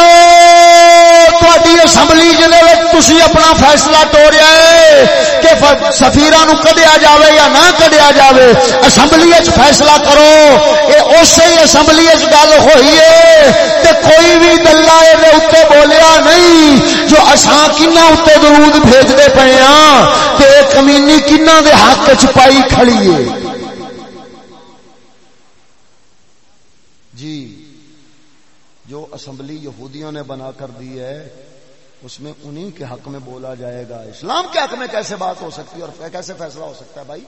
اسمبلی جلے تھی اپنا فیصلہ توڑیا ہے کہ سفیر کڈیا جاوے یا نہ کڈیا جاوے، اسمبلی فیصلہ کرو۔ یہ اسی اسمبلی گل ہوئی ہے تے کوئی بھی گلا اتنے بولیا نہیں جو اصا کنا اتنے درود بھیجتے پے ہاں کہ کمینی کنا دے حق چپائی کھڑی ہے۔ جی جو اسمبلی یہودیوں نے بنا کر دی ہے اس میں انہی کے حق میں بولا جائے گا۔ اسلام کے حق میں کیسے بات ہو سکتی ہے اور کیسے فیصلہ ہو سکتا ہے بھائی؟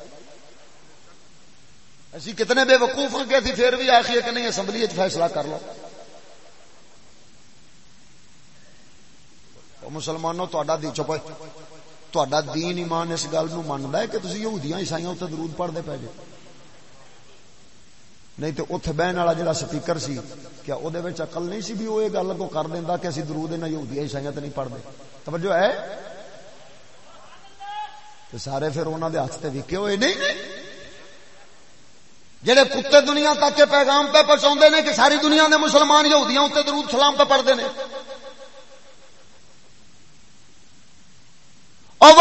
ایسی کتنے بے وقوف ہیں کہ تھی پھر بھی آخری کہ نہیں، اسمبلی فیصلہ کر لو۔ مسلمانوں دی چپ تا دین ایمان اس گل نو منتا ہے کہ تھی یہودیاں عیسائی اتنے درود پڑھتے پہ جائے نہیں تو اتنے بہن والا جڑا سپیکر سی، کیا وہ اقل نہیں سی بھی وہ یہ گل کو کر دینا کہ اسی درود نہ یہودی عیسائی تو نہیں پڑھتے توجہ ہے؟ تو سارے پھر انہوں دے ہاتھ سے وکے ہوئے نہیں؟ جہے کتے دنیا تک کے پیغام پہ پہنچا نے کہ ساری دنیا دے مسلمان یہودیاں اتنے درود سلام پہ پڑھتے ہیں ایک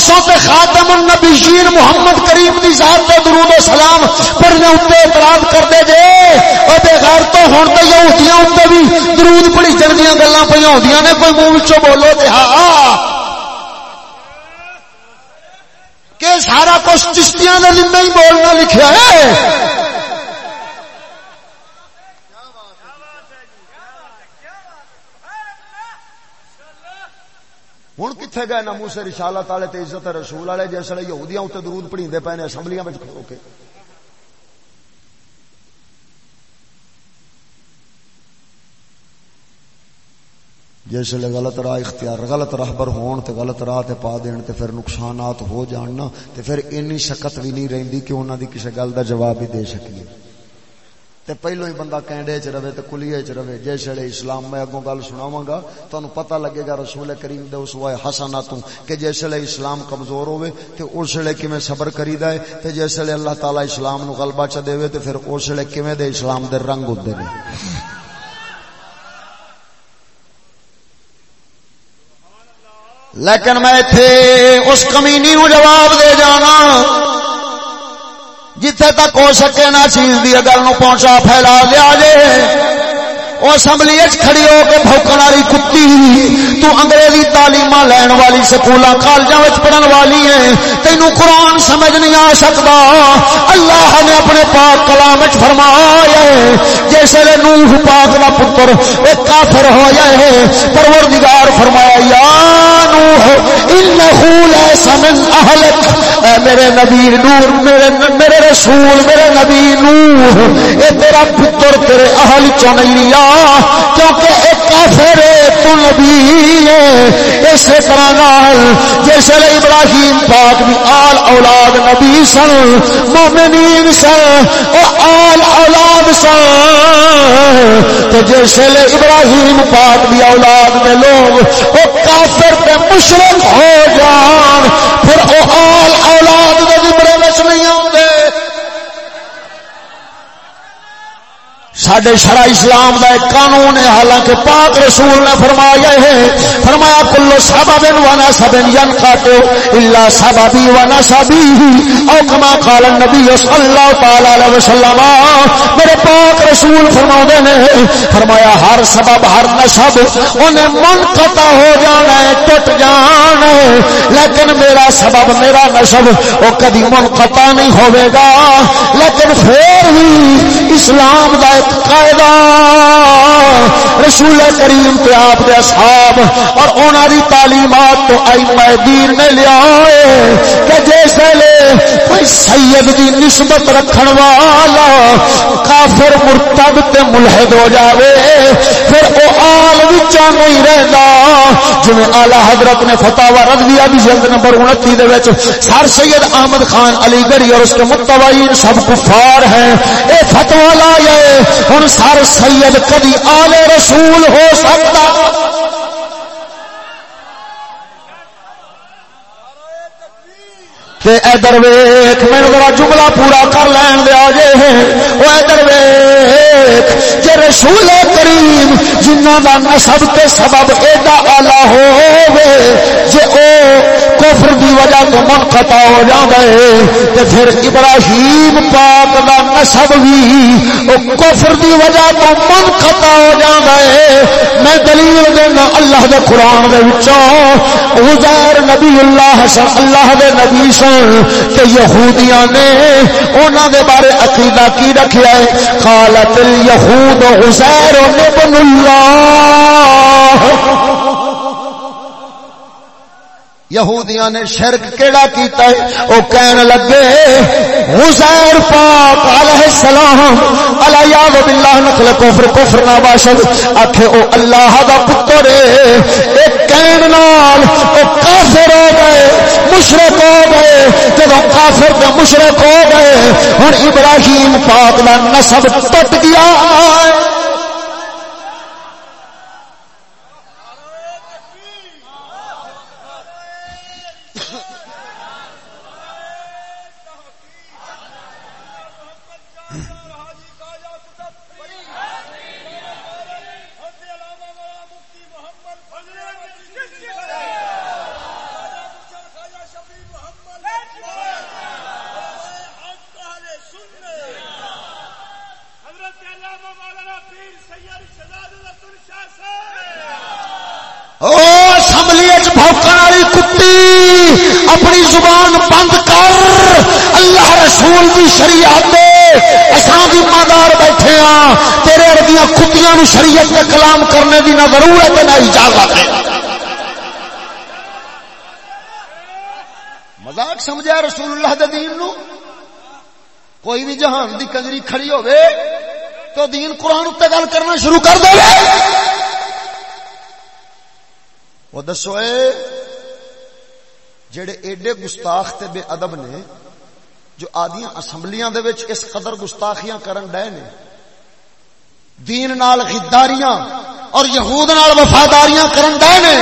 پاسوں تے خاتم النبیین محمد کریم دی ذات تے درود و سلام پڑھنے اتنے اعتراض کردے جے۔ او بے غیر تو ہوں تو یہودیاں اتنے بھی درود پڑھی جن گلاں گلا ہوندیاں نے کوئی منہ وچوں بولو تے ہاں۔ کہ سارا کچھ چشتیاں دے ذمہ ہی بولنا لکھیا ہے ہوں کتنے گئے نہ موسے رسالت والے تے عزت رسول والے جس ویلے یہودیاں اتنے درود پڑھی پے نے اسمبلیاں میں کھلو کے جس ویلے غلط راہ اختیار غلط راہبر ہون تے غلط راہ تے پا دین تے پھر نقصانات ہو جاننا تے پھر اینی شکت بھی نہیں رہندی کہ انہاں دی کسی گل دا جواب ہی دے سکیے تے پہلو ہی بندہ کینڈے چ رہے تے کلیے چ رہے۔ جے چھڑے اسلام میں اگوں گل سناواں گا، تانوں پتہ لگے گا رسول کریم دے اس وائے حسناتوں کہ جے چھڑے اسلام کمزور ہوے تے اس چھڑے کیویں صبر کریدا ہے تے جے چھڑے اللہ تعالی اسلام نو غلبہ چ دے تے پھر اس چھڑے کیویں دے اسلام دے رنگ ہوندے نے۔ لیکن میں تھے اس کمینی نو جواب دے جانا جتھے تک ہو سکے نہ چیز دی گل نو پہنچا پھیلا لیا جے۔ وہ اسمبلی کھڑی ہو کے بھوکن والی کتی تو انگریزی تعلیم لین والی سکول کالجوں پڑھن والی ہے تینو قرآن سمجھ نہیں آ سکتا اللہ نے اپنے پاک کلام فرمایا جس جیسے نوح پاک کا پتر ایک کافر ہو جائے پروردگار فرمایا، یا نوح، انہو لیسا من اہلک۔ اے میرے نبی نور میرے میرے رسول، میرے نبی نوح، اے تیرا پتر تیرے اہل چوں نہیں کیونکہ ایک کافر تو نبی ہے۔ اسی طرح نال جیسے ابراہیم پاک بھی آل اولاد نبی سن، مومنین سن، او آل اولاد سن۔ تو جیسے ابراہیم پاک بھی اولاد میں لوگ، او کافر تے مشرک ہو جان۔ پھر او آل اولاد دے زمرے وچ نہیں آتے سڈے شرع اسلام کا ایک قانون ہے۔ حالانکہ پاک رسول نے فرمایا ہے، فرمایا، کلو سابا بن وانا سبن ین کاٹو اللہ سابا بھی وانا سبی او کما قال النبی صلی اللہ تعالی علیہ وسلم۔ میرے پاک رسول فرما نے، فرمایا، ہر سبب، ہر نسب انہیں منقطع ہو جانا ہے، ٹوٹ جانا ہے۔ لیکن میرا سبب، میرا نسب، وہ کدی منقطع نہیں ہوئے گا۔ لیکن پھر بھی اسلام کا ایک قاعدہ رسول کریم تے آپ دے اصحاب اور انہاں دی تعلیمات تو ائمہ دین نے لیا ہے کہ جیسے لے کوئی سید دی نسبت رکھن والا کافر مرتد تے ملحد ہو جاوے، پھر او آل وچوں نہیں رہندا۔ جویں اعلی حضرت نے فتاوا رضویہ دی جلد نمبر 29 دے وچ سر سید احمد خان علی گڑھی اور اس کے متبعین سب کفار ہیں۔ اے فتوا لایا ہوں سر سید کدی آلے رسول ہو سکتا۔ ادھر ویخ میرے ذرا جملہ پورا کر لین دیا جے وہ ادھر ویخ جی رسول کریم جنہ کا نسب کے سبب ایڈا آلہ ہو جے او کفر دی وجہ تو منقطع ہو جائے تو پھر ابراہیم پاک دا نسب بھی او کفر دی وجہ تو منقطع ہو جائے میں دلیل دینا اللہ دے قرآن دے وچوں عزیر نبی اللہ سن اللہ دے نبی سن کہ یہودیاں نے انہاں دے بارے عقیدہ کی رکھیا ہے؟ قالت الیہود عزیر ابن اللہ۔ یہودیاں نے شرک کیڑا کیتا ہے؟ او کہن لگے حزیر پاک علیہ السلام علی یاد باللہ نقل کفر کفر نہ باشد. اکھے او اللہ دا پتر ہے ایک کہن نال او کافر ہو گئے، مشرق ہو گئے۔ جب کافر دے مشرق ہو گئے ہوں ابراہیم پاک کا نسب ٹوٹ گیا۔ شریعت میں کلام کرنے کی نہ ضرورت ہے، نہ اجازت ہے۔ مزاق سمجھا رسول اللہ دے دین نو؟ کوئی بھی جہان دی کنجری کھڑی ہوئے تو دین قرآن اتنے گل کرنا شروع کر دے۔ وہ دسو جڑے ایڈے گستاخ تے بے ادب نے، جو آدیاں اسمبلیاں دے وچ اس قدر گستاخیاں کرن ڈے نے، دین نال غداریاں اور یہود نال وفاداریاں کرن دے نے۔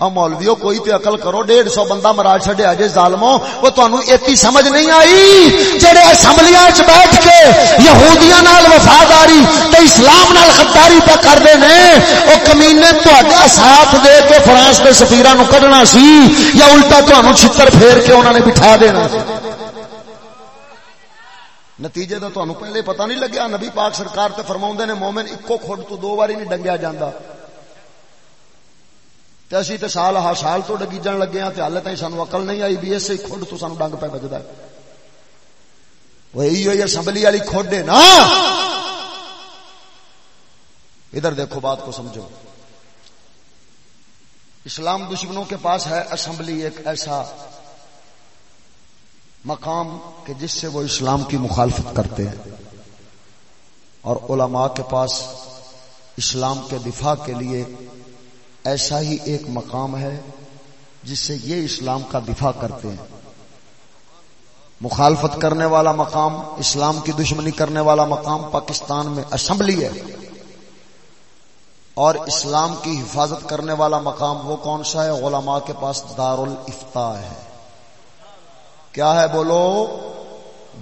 مولویو، کوئی تے عقل کرو، ڈیڑھ سو بندہ مرا چڈیا جی ظالمو وہ تہن ایتی سمجھ نہیں آئی۔ جہے اسمبلیاں چ بیٹھ کے یہودیاں نال وفاداری تے اسلام نال خداری پہ کرتے ہیں وہ کمینے تا ساتھ دے کے فرانس کے سفیرا نو کڈنا سی، یا الٹا تہن چھتر پھیر کے انہوں نے بٹھا دینا۔ سی نتیجے کا تمہیں پہلے پتہ نہیں لگیا۔ نبی پاک سرکار تے فرما نے، مومن ایکو خود تو دو باری نہیں ڈنگیا جانا تے اسی تے سال ہا سال تو ڈگیجن لگے ہاں تے حالے تائیں سانو عقل نہیں آئی بھی اسے خود تو سانو ڈنگ پہ بجدا۔ ہے وہ یہی ہوئی اسمبلی والی کھوڈ ہے نا۔ ادھر دیکھو بات کو سمجھو۔ اسلام دشمنوں کے پاس ہے اسمبلی، ایک ایسا مقام کہ جس سے وہ اسلام کی مخالفت کرتے ہیں۔ اور علماء کے پاس اسلام کے دفاع کے لیے ایسا ہی ایک مقام ہے جس سے یہ اسلام کا دفاع کرتے ہیں۔ مخالفت کرنے والا مقام، اسلام کی دشمنی کرنے والا مقام پاکستان میں اسمبلی ہے۔ اور اسلام کی حفاظت کرنے والا مقام وہ کون سا ہے؟ علماء کے پاس دار الافتاء ہے۔ کیا ہے بولو؟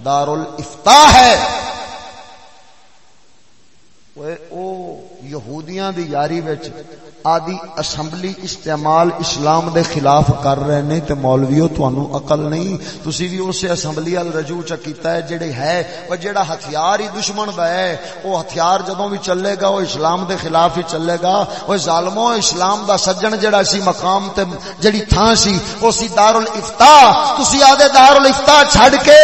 دار الفتا ہے۔ او یہودیاں دی یاری بچ آدی اسمبلی استعمال اسلام دے خلاف کر رہے نے تے مولویو تانوں عقل نہیں۔ تسی بھی اس اسمبلی ال رجوع چ کیتا ہے، جڑے ہے او جڑا ہتھیار ہی دشمن دا ہے۔ او ہتھیار جدوں بھی چلے گا او اسلام دے خلاف ہی چلے گا۔ او ظالمو اسلام دا سجن جڑا سی، مقام تے جڑی تھاں سی او سی دار الافتاء تسی آدے دار الافتاء چھڈ کے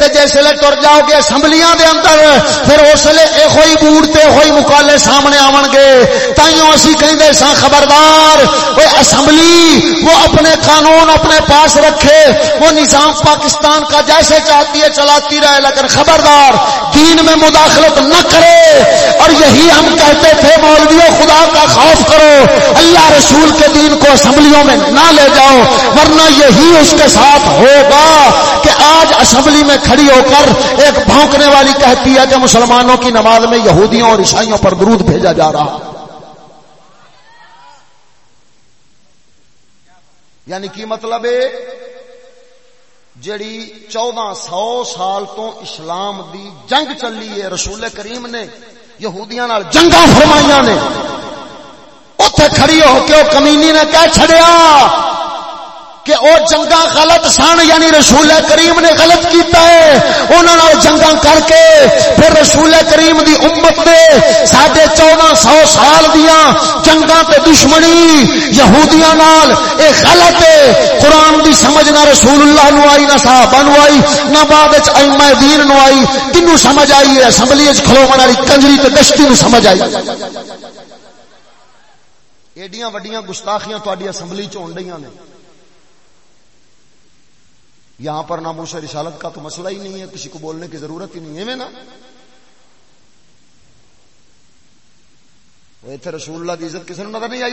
تے جیسے لے ٹر جاؤ گے اسمبلیاں دے اندر، پھر اس لے اے ہوئی بوڑ تے ہوئی مقالے سامنے آون گے۔ تائیوں اسی کہندے سا خبردار، وہ اسمبلی، وہ اپنے قانون اپنے پاس رکھے، وہ نظام پاکستان کا جیسے چاہتی ہے، چلاتی رہے، لیکن خبردار، دین میں مداخلت نہ کرے۔ اور یہی ہم کہتے تھے مولویوں خدا کا خوف کرو، اللہ رسول کے دین کو اسمبلیوں میں نہ لے جاؤ، ورنہ یہی اس کے ساتھ ہوگا کہ آج اسمبلی میں کھڑی ہو کر ایک بھونکنے والی کہتی ہے کہ مسلمانوں کی نماز میں یہودیوں اور عیسائیوں پر درود بھیجا جا رہا۔ یعنی کی مطلب ہے جڑی چودہ سو سال تو اسلام دی جنگ چلی ہے، رسول کریم نے، یہودیاں نال جنگا فرمائیاں نے۔ اتے کھڑی ہو کے کمینی نے کہہ چھڑیا کہ او جنگا غلط سن یعنی رسول کریم نے غلط کیتا ہے انہوں نے جنگا کر کے پھر رسول کریم دی امت نے ساڑھے چودہ سو سال دیا جنگا تے دشمنی یہودیاں نال، اے غلط ہے۔ قرآن دی سمجھ نہ رسول اللہ نو آئی، نہ صحابہ نو آئی، نہ بعد ائمہ دین نو آئی۔ کنو سمجھ آئی ہے، اسمبلی وچ کھلوون والی کنجری تے گشتی نو سمجھ آئی۔ ایڈیاں وڈیاں گستاخیاں تہاڈی اسمبلی چ ہون ڈیاں نے۔ یہاں پر ناموش رسالت کا تو مسئلہ ہی نہیں ہے، کسی کو بولنے کی ضرورت ہی نہیں ہے میں نا؟ وہ اتنے رسول اللہ کی عزت کسی نے نظر نہیں آئی؟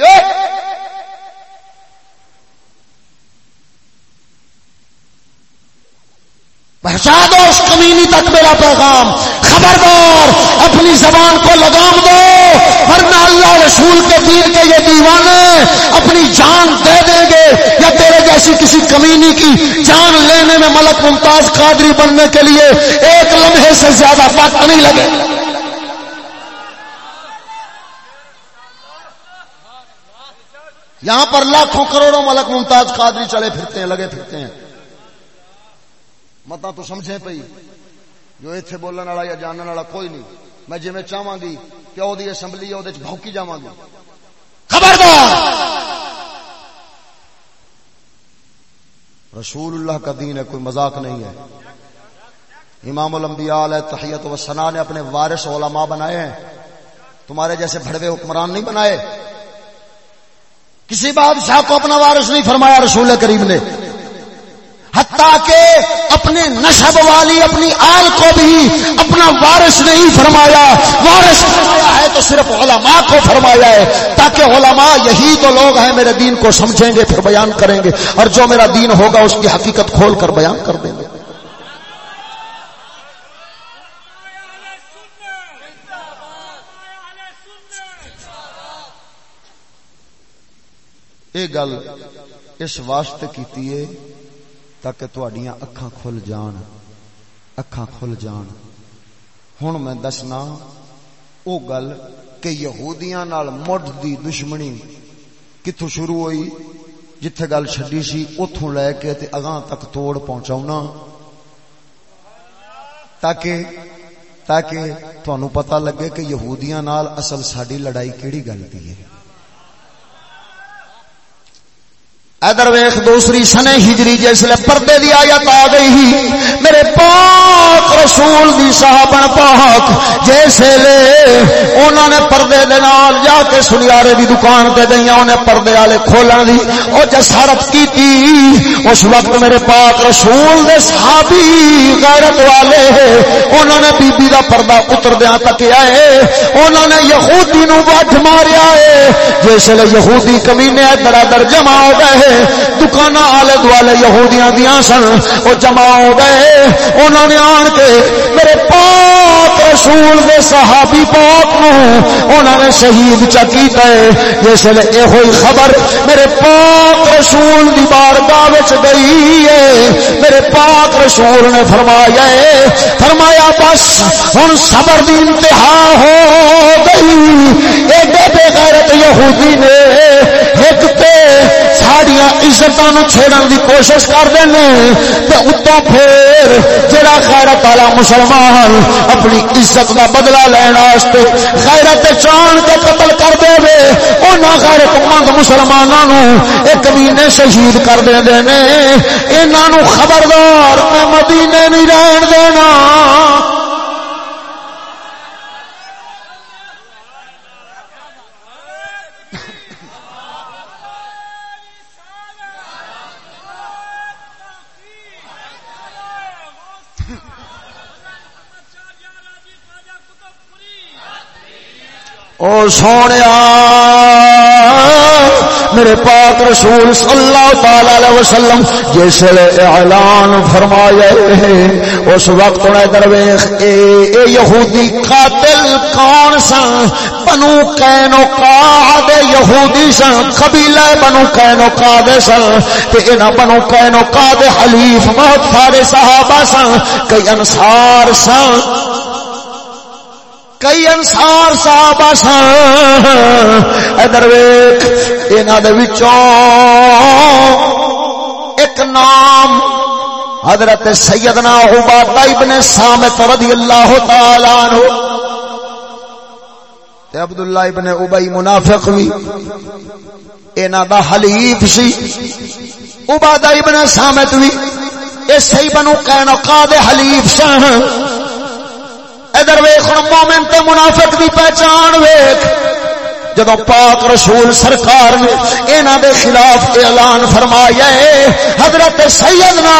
پہنچا دو اس کمینی تک میرا پیغام۔ خبردار، اپنی زبان کو لگام دو، ورنہ اللہ رسول کے دین کے یہ دیوانے اپنی جان دے دیں گے یا تیرے جیسی کسی کمینی کی جان لینے میں ملک ممتاز قادری بننے کے لیے ایک لمحے سے زیادہ وقت نہیں لگے۔ یہاں پر لاکھوں کروڑوں ملک ممتاز قادری چلے پھرتے ہیں، لگے پھرتے ہیں۔ متا تو سمجھے پی جو اتنے بولنے والا یا جاننے والا کوئی نہیں۔ میں جی میں چاہوں گی کہ وہ اسمبلی ہے بھوکی جا گی۔ رسول اللہ کا دین ہے کوئی مذاق نہیں ہے۔ امام الانبیاء علیہ تحیت و سنا نے اپنے وارث علماء بنائے ہیں۔ تمہارے جیسے بھڑوے حکمران نہیں بنائے۔ کسی بادشاہ کو اپنا وارث نہیں فرمایا رسول کریم نے۔ حتیٰ کہ اپنے نشب والی اپنی آل کو بھی اپنا وارث نہیں فرمایا۔ وارث فرمایا ہے تو صرف علماء کو فرمایا ہے۔ تاکہ علماء یہی تو لوگ ہیں میرے دین کو سمجھیں گے، پھر بیان کریں گے۔ اور جو میرا دین ہوگا، اس کی حقیقت کھول کر بیان کر دیں گے۔ یہ گل اس واسطے کیتی ہے تاکہ تھوڑیاں اکھاں کھل جان، اکھاں کھل جان۔ ہن میں دسنا، او گل کہ یہودیاں نال مڈ دی دشمنی کتھوں شروع ہوئی؟ جتھے گل چھڈی سی، اوتھوں لے کے تے اگاں تک توڑ پہنچاونا تاکہ تاکہ تانوں پتہ لگے کہ یہودیاں نال اصل ساڈی لڑائی کیڑی گل دی ہے۔ ادر ویخ دوسری سنے ہجری جسے پردے دی آیت آ گئی ہی۔ میرے پاک رسول دی صحابن پاک، جیسے لے انہوں نے پردے دے نال جا کے سنیارے دی دکان تے گئیاں انہیں پردے والے کھولن دی۔ او جسارت کی تھی اس وقت میرے پاک رسول دے صحابی غیرت والے انہوں نے بی بی دا پردہ اتر دیاں تک آئے انہوں نے یہودی نو وڈ ماریا ہے۔ جیسے لے یہودی کمینے ادھر ادھر جمع ہو گئے دکان آلے دوالے یہودیاں دیاں سن وہ جمع ہو گئے۔ انہوں نے آن کے میرے پاک رسول دے صحابی پاک نو انہوں نے شہید چکی گئے جس لے اے ہوئی خبر میرے پاک رسول دی بارگاہ وچ گئی ہے۔ میرے پاک رسول نے فرمایا ہے، فرمایا بس، ہن صبر دی انتہا ہو گئی۔ ایڈے بے غیرت یہودی نے ایک تے ساڑیاں عزتوں نو چھیڑن دی کوشش کر دے اتوں پھر جڑا خیرت والا مسلمان اپنی عزت کا بدلا لین واسطے خیرت چان کے قتل کر دے وے، انہاں غیرت مند مسلمانوں ایک مہینے شہید کر دے نے۔ انہاں خبردار میں مدینے نہیں رہن دینا۔ او سونے میرے پاک رسول صلی اللہ تعالی علیہ وسلم جس اعلان فرمایا اس وقت نے درویش اے, اے یہودی قاتل کون سن بنو کینو قاد یہودی سن قبیلہ بنو کینو قاد سن تے انہاں بنو کینو قاد حلیف بہت سارے صحابہ سن کئی انصار سن کئی انسار صاحب ادھر ویک ایک نام حضرت سیدنا عبادہ ابن سامت رضی اللہ تعالی عنہ۔ تے عبداللہ ابن ابئی منافق بھی۔ اینا دا حلیف سی۔ عبادہ ابن سامت بھی۔ اے سی بنو قینقا دے حلیف سن۔ ادھر ویخ مومن تے منافق دی پہچان ویخ جدو پاک رسول سرکار نے انہاں دے خلاف اعلان فرمایا ہے، حضرت سیدنا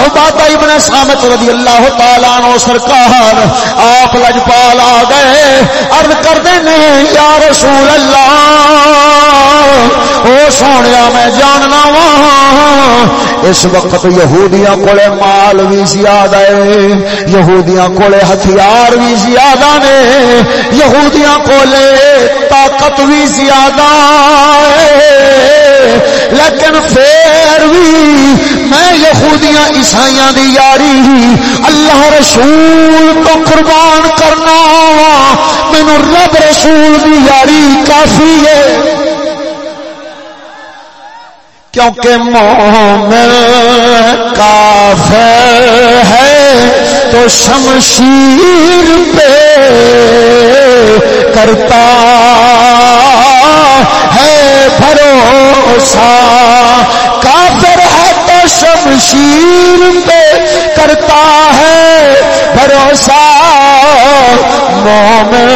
عبادہ ابن سامت رضی اللہ تعالی عنہ سرکار آپ لجپال آ گئے، عرض کردے نے یا رسول اللہ، او سونے میں جاننا وا اس وقت یہودیاں کولے مال بھی زیادہ ہے، یہودیاں کولے ہتھیار بھی زیادہ نے، یہودیاں کولے طاقت بھی زیادہ ہے۔ لیکن پھر بھی میں یہودیاں عیسائیاں دی یاری اللہ رسول تو قربان کرنا مینو رب رسول دی یاری کافی ہے۔ کیونکہ مومن کافر ہے تو شمشیر پہ کرتا ہے بھروسہ۔ کافر ہے تو شمشیر پہ کرتا ہے بھروسہ۔ مومن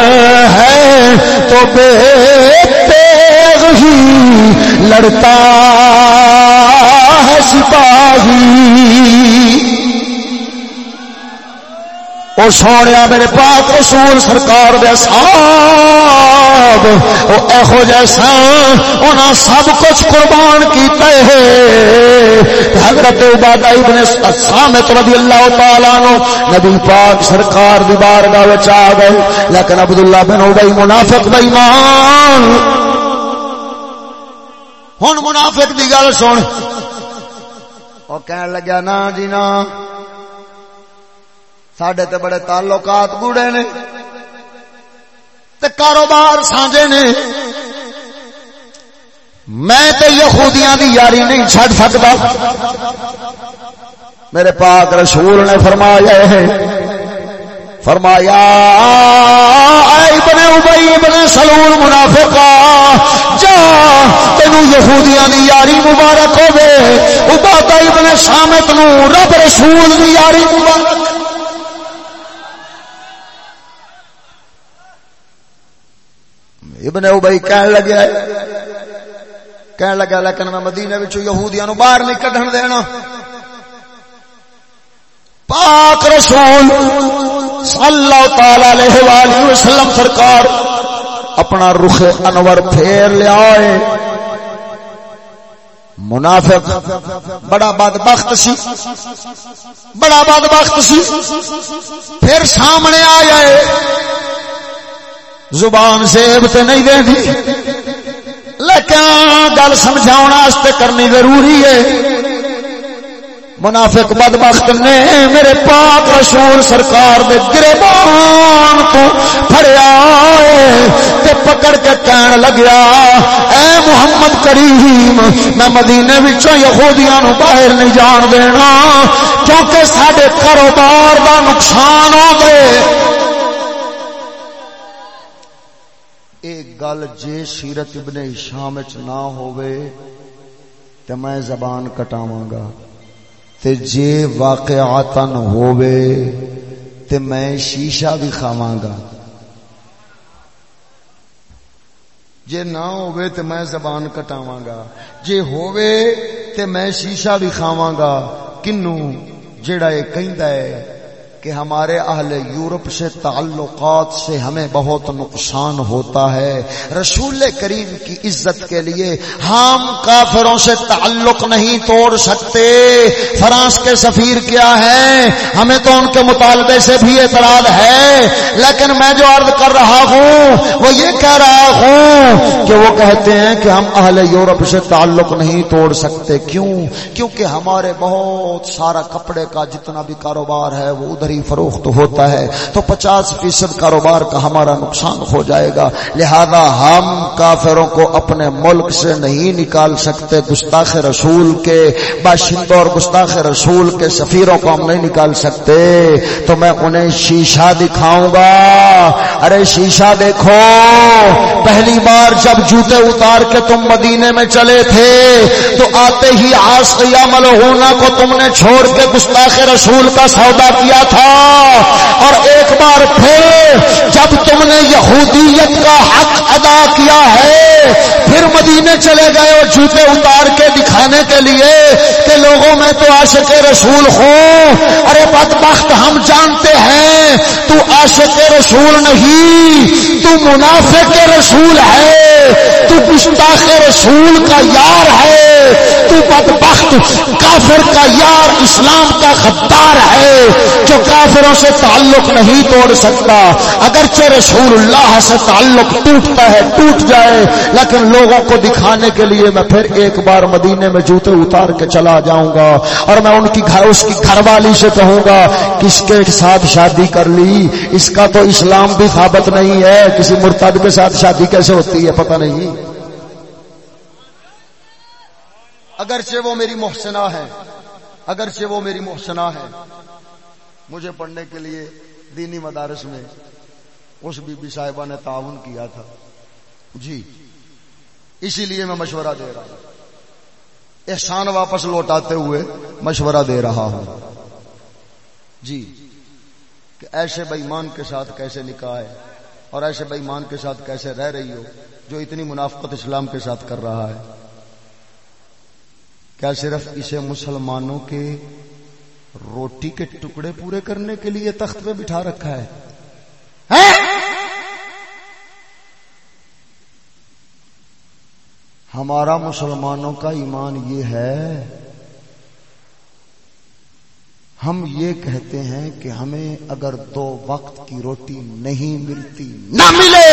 ہے تو بے تیغ ہی لڑتا ہے سپاہی۔ وہ سونے میرے پاک رسول سرکار دے صاحب، وہ ایہو جیسا انہاں سب کچھ قربان کیتا ہے۔ حضرت عبادہ ابن سامت رضی اللہ تعالیٰ نو نبی پاک سرکار دی بارگاہ وچ آ گئے۔ لیکن عبداللہ بن ابی منافق بے ایمان ہن منافق دی گل سن۔ او کہن لگا نا جی نا۔ سڈے تے بڑے تعلقات گوڑے نے تے کاروبار سانجے نے۔ میں تے یہودیاں دی یاری نہیں چھڑ سکتا میرے پاک رسول نے فرمایا ہے، فرمایا ابن ابئی ابن سلول منافقا، جا، تینو یہودیاں دی یاری مبارک ہوے عبادہ ابن سامت نو رب رسول دی یاری مبارک ابن ابئی کہن لگا کہن لگا، لیکن میں مدینے وچوں یہودیاں نو باہر نہیں کڈن دینا۔ پاک رسول صلی اللہ تعالی علیہ والہ وسلم سرکار اپنا رخ انور پھیر لیا ہے۔ منافق، بڑا بدبخت سی۔ بڑا بدبخت سی۔ پھر سامنے آیا ہے۔ زبان سیب تے نہیں دے دی لیکن گل سمجھاؤ کرنی ضروری ہے۔ منافق بدبخت نے میرے پاک رسول سرکار دے گربان تو پھڑیا تے پکڑ کے کہن لگیا، اے محمد کریم، میں مدینے وچوں یہودیاں نو باہر نہیں جان دینا، کیونکہ ساڈے کاروبار دا نقصان ہو گئے۔ گل جے سیرت ابن شام نہ ہوئے تے میں زبان کٹاواں گا۔ تے جے واقعاتن ہوئے تے میں شیشہ بھی کھاواں گا۔ جے نہ ہوئے تے میں زبان کٹاواں گا۔ جے ہوئے تے میں شیشہ بھی کھاواں گا۔ کنو جڑا یہ کہندا ہے کہ ہمارے اہل یورپ سے تعلقات سے ہمیں بہت نقصان ہوتا ہے۔ رسول کریم کی عزت کے لیے ہم کافروں سے تعلق نہیں توڑ سکتے۔ فرانس کے سفیر کیا ہے ہمیں تو ان کے مطالبے سے بھی اعتراض ہے۔ لیکن میں جو عرض کر رہا ہوں، وہ یہ کہہ رہا ہوں کہ وہ کہتے ہیں کہ ہم اہل یورپ سے تعلق نہیں توڑ سکتے۔ کیوں؟ کیونکہ ہمارے بہت سارا کپڑے کا جتنا بھی کاروبار ہے، وہ ادھر فروخت ہوتا ہے تو پچاس فیصد کاروبار کا ہمارا نقصان ہو جائے گا۔ لہذا ہم کافروں کو اپنے ملک سے نہیں نکال سکتے۔ گستاخ رسول کے، باشندوں اور گستاخ رسول کے سفیروں کو ہم نہیں نکال سکتے۔ تو میں انہیں شیشہ دکھاؤں گا۔ ارے شیشہ دیکھو، پہلی بار جب جوتے اتار کے تم مدینے میں چلے تھے، تو آتے ہی آس ملونا کو تم نے چھوڑ کے گستاخ رسول کا سودا کیا تھا۔ اور ایک بار پھر جب تم نے یہودیت کا حق ادا کیا ہے، پھر مدینے چلے گئے اور جوتے اتار کے دکھانے کے لیے کہ لوگوں میں تو عاشق رسول ہوں۔ ارے بدبخت، ہم جانتے ہیں تو عاشق رسول نہیں، تو منافق رسول ہے، تو گستاخ رسول کا یار ہے، تو بدبخت، کافر کا یار، اسلام کا غدار ہے جو کافروں سے تعلق نہیں توڑ سکتا۔ اگرچہ رسول اللہ سے تعلق ٹوٹتا ہے، ٹوٹ جائے، لیکن لوگوں کو دکھانے کے لیے میں پھر ایک بار مدینے میں جوتے اتار کے چلا جاؤں گا اور میں ان کی گھر، اس کی گھر والی سے کہوں گا، کس کے ساتھ شادی کر لی؟ اس کا تو اسلام بھی ثابت نہیں ہے۔ کسی مرتد کے ساتھ شادی کیسے ہوتی ہے؟ پتہ نہیں۔ اگرچہ وہ میری محسنہ ہے، اگرچہ وہ میری محسنہ ہے۔ مجھے پڑھنے کے لیے دینی مدارس میں اس بی بی صاحبہ نے تعاون کیا تھا۔ جی اسی لیے میں مشورہ دے رہا ہوں۔ احسان واپس لوٹاتے ہوئے مشورہ دے رہا ہوں۔ جی کہ ایسے بےمان کے ساتھ کیسے نکاح ہے اور ایسے بےمان کے ساتھ کیسے رہ رہی ہو جو اتنی منافقت اسلام کے ساتھ کر رہا ہے۔ کیا صرف اسے مسلمانوں کے روٹی کے ٹکڑے پورے کرنے کے لیے تخت پہ بٹھا رکھا ہے۔ ہمارا مسلمانوں کا ایمان یہ ہے، ہم یہ کہتے ہیں کہ ہمیں اگر دو وقت کی روٹی نہیں ملتی، نہ ملے،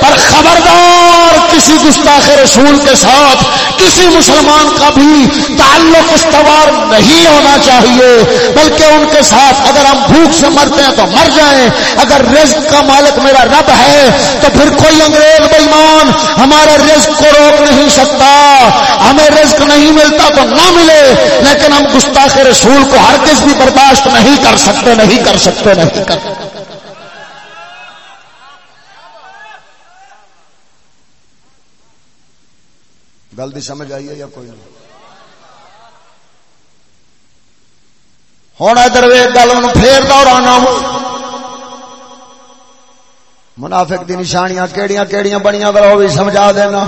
پر خبردار کسی گستاخ رسول کے ساتھ، کسی مسلمان کا بھی تعلق استوار نہیں ہونا چاہیے، بلکہ ان کے ساتھ اگر ہم بھوک سے مرتے ہیں تو مر جائیں، اگر رزق کا مالک میرا رب ہے تو پھر کوئی انگریز بےمان ہمارے رزق کو روک نہیں سکتا، ہمیں رزق نہیں ملتا تو نہ ملے، لیکن ہم گستاخ رسول کو ہر کس بھی برداشت نہیں کر سکتے، نہیں کر سکتے، نہیں کر سکتے۔ گل دی سمجھ آئی ہے یا کوئی نہیں؟ ہوں ادھر گل پھر دوہرانا منافق دی نشانیاں کیڑیاں کیڑیاں بنیاں وہ بھی سمجھا دینا۔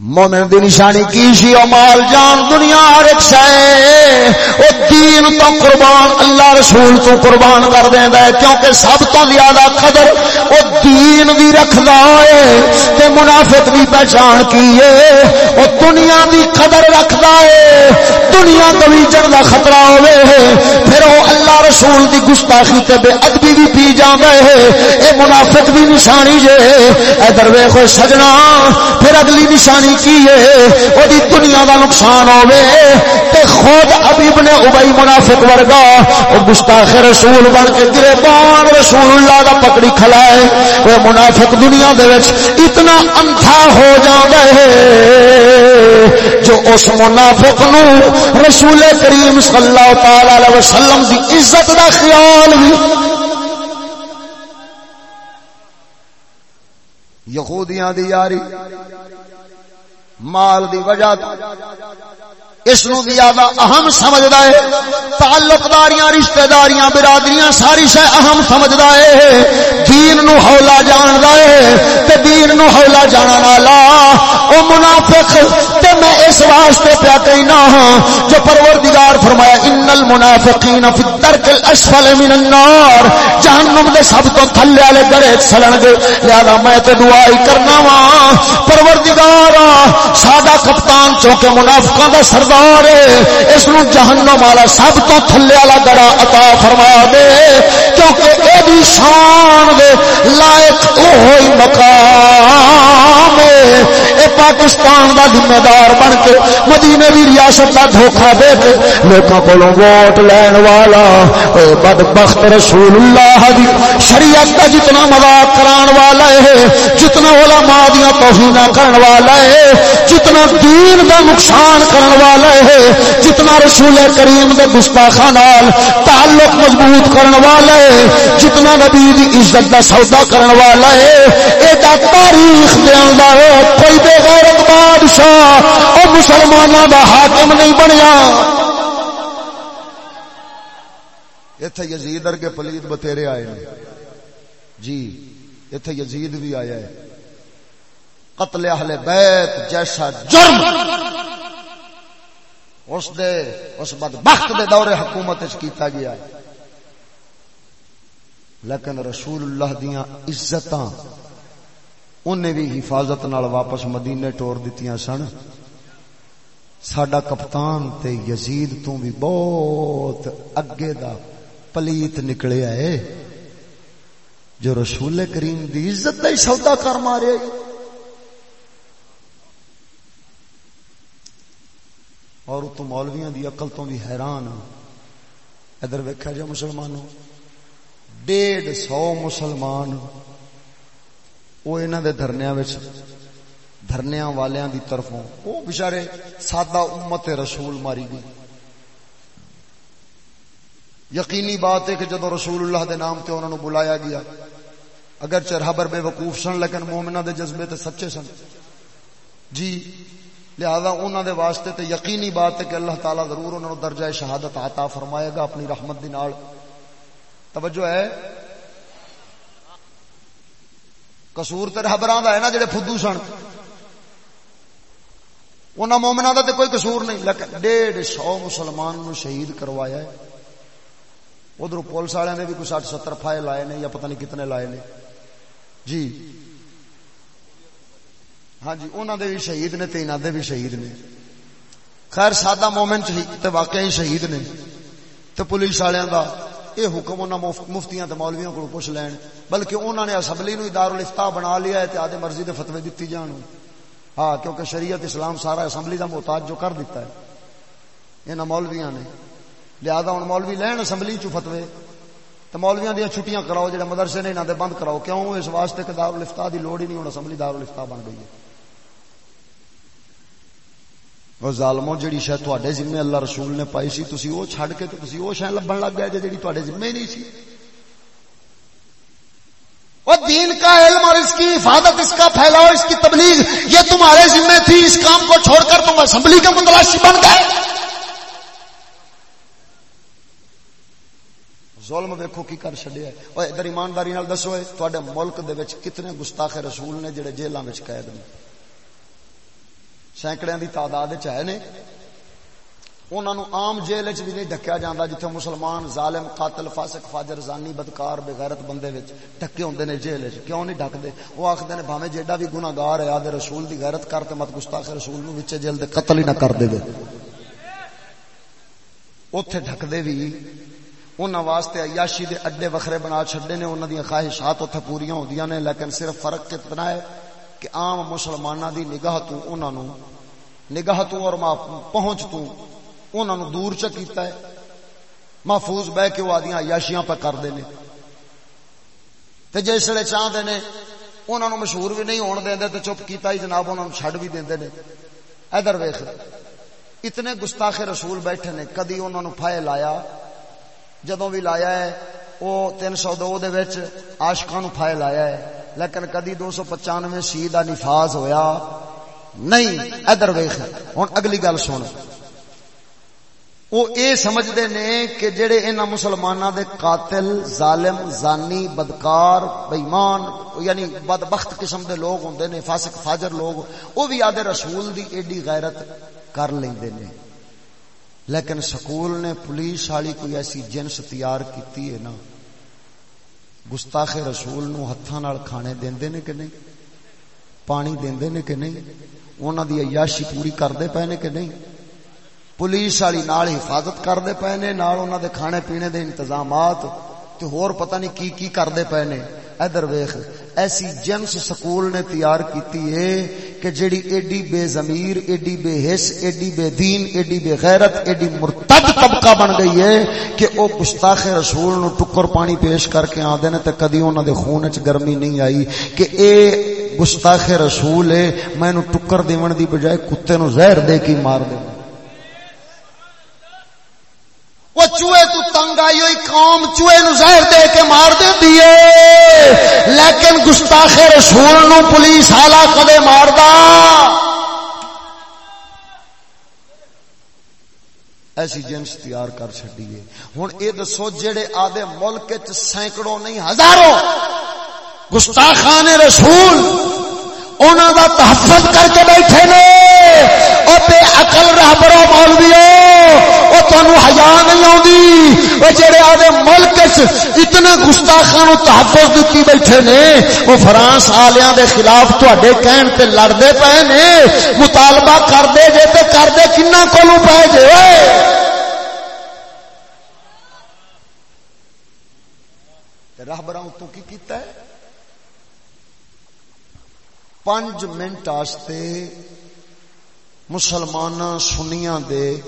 مومن دی نشانی کی سی او مال جان دنیا ہر ایک شے۔ او دین تو قربان، اللہ رسول تو قربان کر دیندا ہے۔ کیونکہ سب تو زیادہ قدر او دین دی رکھدا ہے۔ تے منافق دی پہچان کی ہے۔ او دنیا دی قدر رکھدا ہے۔ دنیا تو گویجن دا خطرہ ہوے پھر او اللہ رسول دی گستاخی تے بے ادبی بھی پی جاندا ہے۔ اے منافق دی نشانی جے ادھر ویکھو سجنا۔ پھر اگلی نشانی کی ہے دی دنیا دا نقصان ہوے تے خود ابیب نے ابئی منافق ورگا او گستاخ رسول بن کے گربان رسول اللہ دا پکڑی کھلائے وہ منافق دنیا دے وچ اتنا اندھا ہو جاندا ہے جو اس منافق نو رسول کریم صلی اللہ تعالی علیہ وسلم دی عزت دا خیال بھی یہودیاں دی یاری۔ مال دی وجہ اس نو زیادہ اہم سمجھدا ہے۔ تعلق داریاں، رشتہ داریاں، برادریاں، ساری شے اہم سمجھدا ہے۔ دین نو ہولا جاندا ہے تے دین نو ہولا جانن والا۔ او منافق، تے میں اس واسطے پیا کہنا ہاں جو پروردگار فرمایا، ان المنافقین فی الدرک الاسفل من النار جہنم دے سب تو تھلے والے گڑے چلن گے۔ لہذا میں تے دعا ہی کرنا ہاں۔ وا پروردگار ساڈا کپتان چونکہ منافقاں دا سردار سردار اس نو جہنم والا سب تو تھلے والا گڑا عطا فرما دے کیونکہ اے دی شان دے لائق اوہی مقام اے پاکستان دا ذمہ دار بن کے مدینے دی ریاست دا دھوکا دے کے لوکاں کولوں ووٹ لین والا، اے بدبخت رسول اللہ دی شریعت دا جتنا مذاق کران والا ہے جتنا علماء دی توہین کرن والا ہے جتنا دین دا نقصان کرن والا والا ہے جتنا رسول کریم دے گستاخا نال تعلق مضبوط کرن والا ہے جتنا نبی دی عزت دا سودا کرن والا ہے ایڈا تاریخ دے اندر کوئی بے غیرت بادشاہ او مسلماناں دا حاکم نہیں بنیا۔ ایتھے یزید ارگے پلید بتیرے آئے ہیں۔ جی ایتھے یزید بھی آیا ہے۔ قتل اہل بیت جیسا جرم۔ اس دے، اس بدبخت دے دور حکومت کیتا گیا۔ لیکن رسول اللہ دیاں عزتاں انہیں بھی حفاظت نال واپس مدینے ٹور دیتیاں سن ساڈا کپتان تے یزید تو بھی بہت اگے دا پلیت نکلے آئے جو رسول کریم دی عزت دا ہی سودا کر مارے اور تو مولویاں دی عقل تو بھی حیران ادھر ویکھا جا مسلمانوں ڈیڑھ سو مسلمان وہ انہوں دے دھرنیا دھرنیا والیاں دی طرفوں وہ بچارے سادہ امت رسول ماری گئی یقینی بات ہے کہ جدو رسول اللہ دے نام تے انہوں نے بلایا گیا اگر چرہبر بے وقوف سن لیکن مومنہ دے جذبے تے سچے سن جی لہذا انہوں دے واسطے تے یقینی بات ہے کہ اللہ تعالیٰ ضرور انہوں نے درجہ شہادت عطا فرمائے گا اپنی رحمت دی نال توجہ ہے قصور تے رہبراں دا ہے نا جڑے فدو سن انہاں مومناں دا تے کوئی قصور نہیں لیکن ڈیڑھ سو مسلمان نو شہید کروایا ہے ادھر پولیس والے نے بھی کوئی سٹھ ستر فائے لائے نے یا پتہ نہیں کتنے لائے نے جی ہاں جی انہوں دے بھی شہید نے تے انہاں دے بھی شہید نے خیر سادہ مومن تے واقعی شہید نے تے پولیس والوں دا یہ حکم انہوں مفتیاں تے مولویوں کو پوچھ لین، بلکہ انہوں نے اسمبلی نو ادار الفتاح بنا لیا ہے تے آدھے مرضی دے فتوی دیتی جان ہاں کیونکہ شریعت اسلام سارا اسمبلی دا محتاج جو کر دیتا ہے۔ انہاں مولویاں نے۔ لہذا ہوں مولوی لین اسمبلی چ فتوے۔ تو مولویاں دیا چھٹیاں کراؤ، جڑے مدرسے نے انہوں دے بند کراؤ۔ کیوں؟ اس واسطے کہ دار الفتاح دی لوڑ ہی نہیں، ہوں اسمبلی دار الفتاح بن گئی ہے۔ وہ ظالمو جڑی شاید تواڈے ذمے اللہ رسول نے پائی سی، تسی وہ چھڈ کے تے تسی وہ شے لبن لگ گئے جڑی تواڈے ذمے ہی نہیں سی۔ وہ دین کا علم اور اس کی حفاظت، اس کا پھیلاؤ، اس کی تبلیغ، یہ تمہارے ذمے تھی، اس کام کو چھوڑ کر تم اسمبلی کے مندلاشی بن گئے۔ ظلم ویکھو کی کر چھڈیا ہے۔ ادھر ایمانداری نال دسو تواڈے ملک دے وچ کتنے گستاخ رسول نے جڑے جیلاں وچ قید نے سینکڑے کی تعداد چاہے نے انہوں عام جیل چ بھی نہیں ڈکیا جاتا جتنے مسلمان ظالم، قاتل، فاسق، فاجر، زانی، بدکار، بغیرت بندے ڈکے ہوں نے جیل چ کیوں نہیں ڈکتے وہ آخر نے بھاوے جیڈا بھی گناگار ہے، آدھے رسول کی غیرت کرتے مت گستاخ رسول نو وچے جیل دے قتل ہی نہ کر دے اتے ڈکتے بھی انہوں واسطے عیاشی دے اڈے وکھرے بنا چھڈے نے انہوں دیا خواہشات اتنے پوریا ہوندیاں نے، لیکن صرف فرق کتنا ہے؟ کہ عام مسلمانوں دی نگاہ تو انہوں نگاہ تو اور پہنچ تو انہوں نے دور چکیتا ہے۔ محفوظ بہ کے وہ آدیاں عیاشیاں پہ کرتے ہیں تے جسے چاہتے نے انہوں نے مشہور بھی نہیں ہون دے تے چپ کیتا ہی جناب انہوں نے چھڑ بھی دے نے۔ ادھر ویخ اتنے گستاخ رسول بیٹھے نے، کدی انہوں نے پھائے لایا۔ جدوں بھی لایا ہے وہ تین سو دو دے وچ عاشقاں پھائے لایا ہے۔ لیکن کدی دو سو پچانوے سی کا نفاذ ہویا نہیں، ادھر ویخ ہوں اگلی گل سن۔ وہ اے سمجھتے نے کہ جڑے ان مسلمانوں دے قاتل، ظالم، زانی، بدکار بےمان یعنی بدبخت قسم دے لوگ ہوندے نے، فاسق، فاجر لوگ وہ بھی آدھے رسول دی ایڈی غیرت کر لیندے نے۔ لیکن سکول نے پولیس والی کوئی ایسی جنس تیار کیتی ہے نا۔ گستاخ رسول نو ہتھاں نال کھانے دیندے نے کہ نہیں؟ پانی دیندے نے کہ نہیں؟ انہاں دی عیاشی پوری کردے پے نے کہ نہیں؟ پولیس والی نال حفاظت کردے پے نے، نال انہاں دے کھانے پینے دے انتظامات، تے ہور پتہ نہیں کی کی کردے پے نے۔ ادھر ویخ ایسی جنس سکول نے تیار کیتی ہے کہ جڑی ایڈی بے ضمیر، ایڈی بے حس، ایڈی بے دین، ایڈی بے غیرت، ایڈی مرتد طبقہ بن گئی ہے کہ او گستاخ رسول نو ٹکر پانی پیش کر کے آندے نے تے کدی انہاں دے خون وچ گرمی نہیں آئی کہ اے گستاخ رسول ہے میں نو ٹکر دیون دی بجائے کتے نو زہر دے کے مار دے۔ وہ چوہے تو تنگ آئی ہوئی قوم چوہے نو زہر دے کے مار دے ہے۔ لیکن گستاخ رسول نو پولیس ہالا کدے ماردا؟ ایسی جنس تیار کر چڈیے ہوں یہ دسو جہے آدھے ملک سینکڑوں نہیں ہزاروں گستاخان رسول انہوں دا تحفظ کر کے بیٹھے نے۔ وہ بے اقل رابرو مولویو وہ تمہیں حیا نہیں آتی وہ جڑے آدھے ملک اتنے گستاخان تحفظ دیتی بیٹھے نے وہ فرانس آلیاں دے خلاف تے کہن تے لڑتے پے نے۔ مطالبہ کرتے جے تے کرتے کنہ کولو پے جے؟ راہ براہ تو کی کیتا ہے؟ پنج منٹ آستے مسلمان سنیاں دے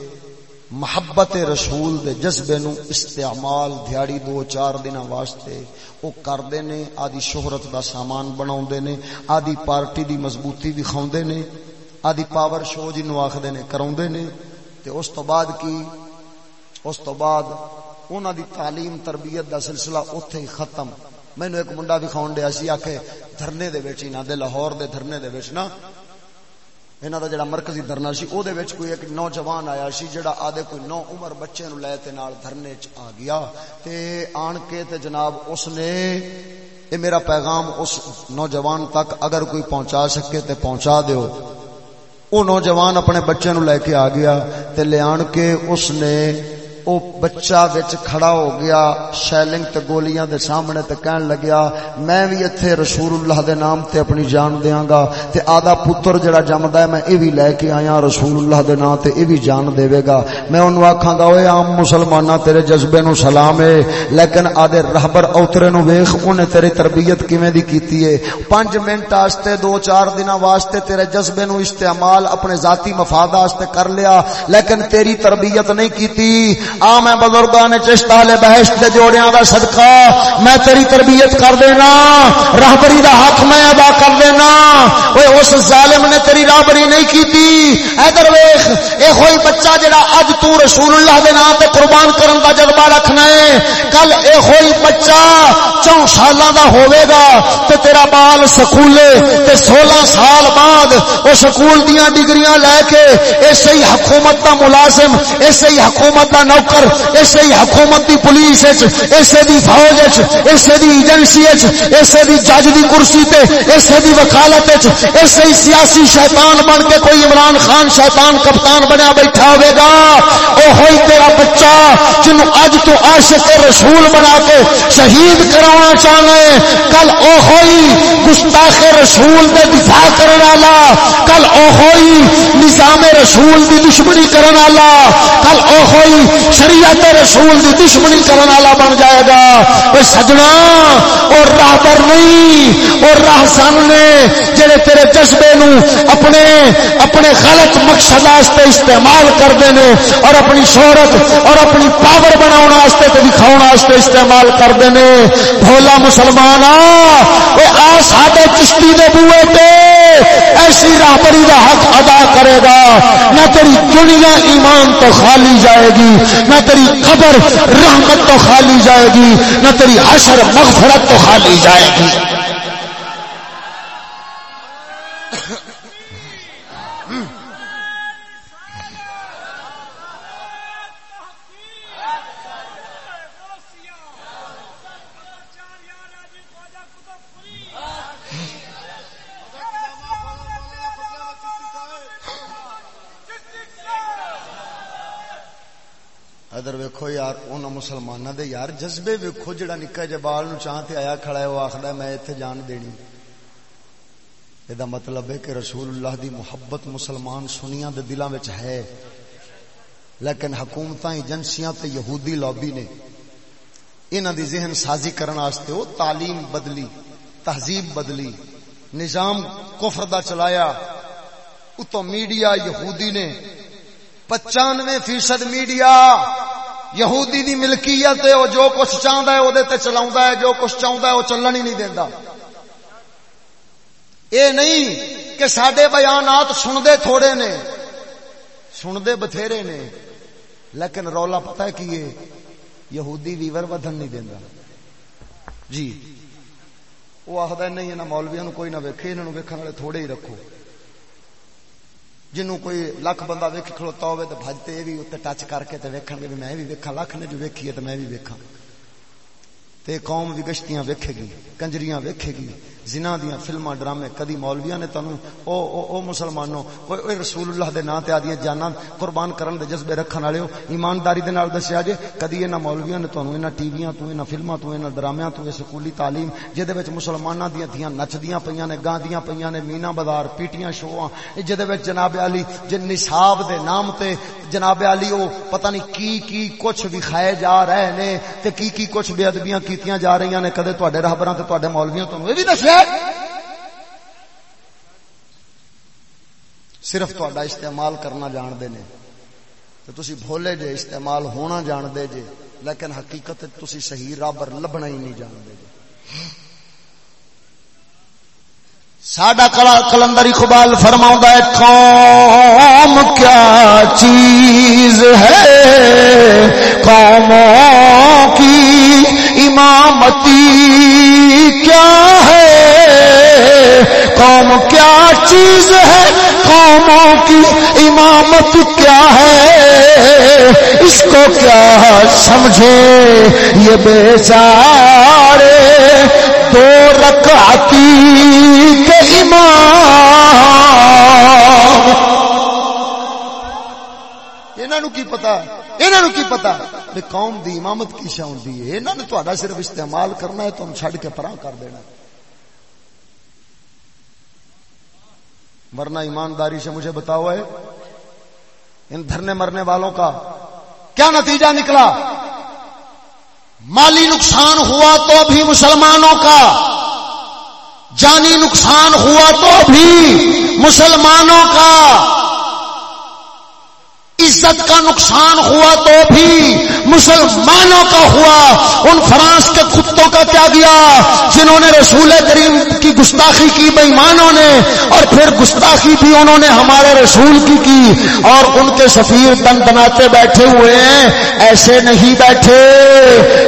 محبت رسول دے جذبے نو استعمال دیہڑی دو چار دن واسطے او کردے نے، آدھی شہرت دا سامان بناوندے نے، آدھی پارٹی دی مضبوطی دکھاوندے نے، آدھی پاور شو جنوں آکھدے نے کراوندے نے۔ تے اس تو بعد کی؟ اس تو بعد انہاں دی تعلیم تربیت دا سلسلہ اوتھے ہی ختم۔ مینو ایک منڈا دکھاؤن دیا سی آکھے دھرنے دے وچ انہاں دے لاہور دے دھرنے دے وچ نا انہاں دا جڑا مرکزی دھرنا سی او دے وچ کوئی ایک نوجوان آیا سی جڑا آدے کوئی نو عمر بچے نو لے تے نال دھرنے چ آ گیا تے آن کے تے جناب اس نے اے میرا پیغام اس نوجوان تک اگر کوئی پہنچا سکے تے پہنچا دیو او نوجوان اپنے بچے نو لے کے آ گیا تے لے آن کے اس نے او بچہ وچ کھڑا ہو گیا شیلنگ تے گولیاں دے سامنے تے کہن لگیا میں بھی ایتھے رسول اللہ دے نام تے اپنی جان دیاں گا تے آدھا پتر جڑا جمدا ہے میں ای وی لے کے آیا رسول اللہ دے نام تے ای وی جان دے گا میں اونوں آکھاں گا اوے عام مسلماناں تیرے جذبے نو سلام ہے لیکن آدھے رہبر اوترے نو ویکھ اونے تیری تربیت کیویں دی کیتی ہے 5 منٹ واسطے دو چار دناں واسطے تیرے جذبے نو استعمال اپنے ذاتی مفاد واسطے کر لیا لیکن تیری تربیت نہیں کیتی آ، میں بزرگا نے چشتہ لے بہشت دے جوڑیاں کا صدقہ میں تیری تربیت کر دینا۔ راہبری دا حق میں ادا کر دینا۔ وہ اس ظالم نے تیری راہبری نہیں کی ادھر ویکھ اے ہوئی بچہ جڑا اج تو رسول اللہ دے نام تے قربان کرن دا جذبہ رکھنا ہے۔ کل اے ہوئی بچہ چون سالاں دا ہوے گا تے تیرا بال سکولے تے 16 سال بعد او سکول دیاں ڈگریاں لے کے ایسے ہی حکومت دا ملازم، ایسے ہی حکومت دا نوکر کر، اسے دی حکومت دی پولیس وچ اسے دی فوج وچ اسے دی ایجنسی وچ اسے دی جج دی کرسی تے، اسے دی وکالت وچ اسے سیاسی شیطان بن کے کوئی عمران خان شیطان کپتان بنیا بیٹھا ہوے گا۔ او ہوئی تیرا بچہ جنوں اج تو عاشق رسول بنا کے شہید کرانا چاہنا ہے۔ کل او ہوئی گستاخ رسول دے دفاع کرن والا۔ کل او ہوئی نظام رسول دی دشمنی کرن والا۔ کل او ہوئی شریعت رسول دی دشمنی کرن والا بن جائے گا۔ او سجنا، او راہبر نہیں، او راہسن نے جڑے تیرے جذبے نو اپنے اپنے غلط مقصد واسطے استعمال کردے نے اور اپنی شہرت اور اپنی پاور بناون واسطے تے دکھاون واسطے استعمال کردے نے۔ بھولا مسلمان اے آ ساڈے چشتی دے بوئے تے۔ ایسی رابری کا حق ادا کرے گا۔ نہ تیری دنیا ایمان تو خالی جائے گی، نہ تیری قبر رحمت تو خالی جائے گی، نہ تیری حشر مغفرت تو خالی جائے گی۔ مسلمانہ دے یار، جذبے ویکھو جڑا نکا جبال نو چاہ تے آیا کھڑا ہے، وہ آخر میں اتنے جان دینی۔ یہ مطلب ہے کہ رسول اللہ دی محبت مسلمان سنیا دے دلوں میں ہے۔ لیکن حکومت ایجنسیاں تے یہودی لابی نے انہ دی ذہن سازی کرنا آستے ہو تعلیم بدلی، تہذیب بدلی، نظام کفر دا چلایا۔ اتو میڈیا یہودی نے پچانوے فیصد میڈیا۔ یہودی دی ملکیت ہے جو کچھ چاہتا ہے وہ چلا ہے، جو کچھ چاہتا ہے وہ چلن ہی نہیں دیندا۔ اے نہیں کہ سڈے بیانات سنتے تھوڑے نے سنتے بتھیرے نے، لیکن رولا پتا کی ہے، یہودی ویور ودن نہیں دینا جی۔ وہ آخر نہیں یہاں مولویا کوئی نہ ویکھے یہاں ویکھن والے تھوڑے ہی رکھو۔ جنوں کوئی لکھ بندہ ویکھ کھلوتا ہوئے تو بھجتے یہ بھی اتنے ٹچ کر کے ویکھن گے میں بھی ویکھاں، لکھ نے جو ویکھی ہے تو میں بھی ویکھاں۔ تے قوم بھی گشتیاں ویکھے گی، کنجریاں ویکھے گی۔ زنا دیاں فلماں ڈرامے کدی مولویاں نے تانوں او او, او مسلمانوں او, او رسول اللہ دے نام تے آدیاں جاناں قربان کرن دے جذبے رکھن والے ہو ایمانداری دے نال دسیا جے کدی انہاں مولویاں نے تانوں انہاں ٹی ویاں تو انہاں فلماں تو انہاں ڈرامیاں تو سکولی تعلیم جے دے وچ مسلماناں دیاں دیاں نچدیاں پیاں نے گاندیاں پیاں نے مینا بازار پیٹیاں شوواں جے دے وچ جناب علی جے نصاب دے نام تے جناب علی او پتہ نہیں کی کی کچھ بھی کھائے جا رہے نے تے کی کی کچھ بے ادبیاں کیتیاں جا رہی نے کدے تواڈے راہبراں تے تواڈے مولویاں تانوں اے بھی دسیا صرف تا استعمال کرنا جانتے نے۔ تو تسی بھولے جے استعمال ہونا جانتے جے، لیکن حقیقت تسی صحیح رابر لبنا ہی نہیں جانتے جے۔ ساڈا کلندر اقبال فرماؤں ہے، قوم کیا چیز ہے؟ قوموں کی امامتی کیا قوم کیا چیز ہے؟ قوموں کی امامت کیا ہے؟ اس کو کیا سمجھے؟ یہ بیچارے دو رکعتی کے امام۔ انہوں کی پتا انہوں کی پتا قوم دی امامت کی شاؤں دی ہے۔ انہوں نے تو صرف استعمال کرنا ہے تو ہم کے پرا کر دینا ورنہ ایمانداری سے مجھے بتاؤ ہے، ان دھرنے مرنے والوں کا کیا نتیجہ نکلا؟ مالی نقصان ہوا تو بھی مسلمانوں کا، جانی نقصان ہوا تو بھی مسلمانوں کا۔ عزت کا نقصان ہوا تو بھی مسلمانوں کا ہوا۔ ان فرانس کے کتوں کا کیا گیا؟ جنہوں نے رسول کریم کی گستاخی کی، بےمانوں نے۔ اور پھر گستاخی بھی انہوں نے ہمارے رسول کی کی۔ اور ان کے سفیر دن بناتے بیٹھے ہوئے ہیں۔ ایسے نہیں بیٹھے۔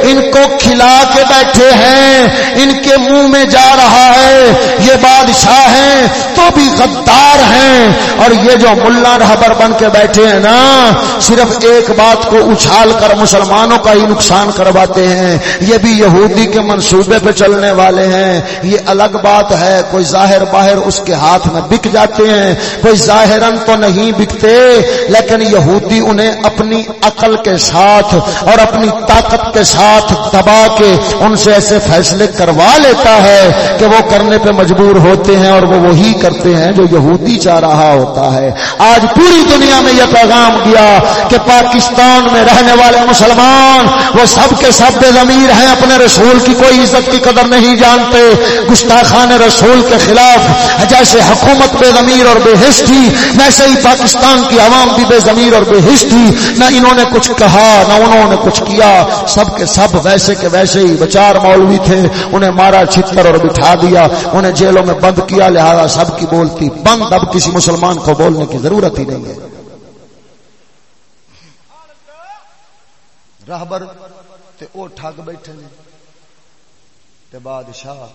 ان کو کھلا کے بیٹھے ہیں۔ ان کے منہ میں جا رہا ہے۔ یہ بادشاہ ہیں تو بھی غدار ہیں۔ اور یہ جو ملا رہبر بن کے بیٹھے ہیں نا صرف ایک بات کو اچھال کر مسلمانوں کا ہی نقصان کرواتے ہیں۔ یہ بھی یہودی کے منصوبے پہ چلنے والے ہیں۔ یہ الگ بات ہے، کوئی ظاہر باہر اس کے ہاتھ میں بک جاتے ہیں۔ کوئی ظاہر تو نہیں بکتے، لیکن یہودی انہیں اپنی عقل کے ساتھ اور اپنی طاقت کے ساتھ دبا کے ان سے ایسے فیصلے کروا لیتا ہے کہ وہ کرنے پہ مجبور ہوتے ہیں اور وہ وہی کرتے ہیں جو یہودی چاہ رہا ہوتا ہے۔ آج پوری دنیا میں یہ پیغام دیا کہ پاکستان میں رہنے والے مسلمان وہ سب کے سب بے ضمیر ہیں، اپنے رسول کی کوئی عزت کی قدر نہیں جانتے۔ گستاخان رسول کے خلاف جیسے حکومت بے ضمیر اور بے حص تھی، ویسے ہی پاکستان کی عوام بھی بے ضمیر اور بے حص تھی۔ نہ انہوں نے کچھ کہا، نہ انہوں نے کچھ کیا۔ سب کے سب ویسے کے ویسے ہی بچار مولوی تھے، انہیں مارا، چھتر اور بٹھا دیا، انہیں جیلوں میں بند کیا، لہذا سب کی بولتی بند۔ اب کسی مسلمان کو بولنے کی ضرورت ہی نہیں ہے۔ راہبر تے او ٹھگ بیٹھے نے تے بادشاہ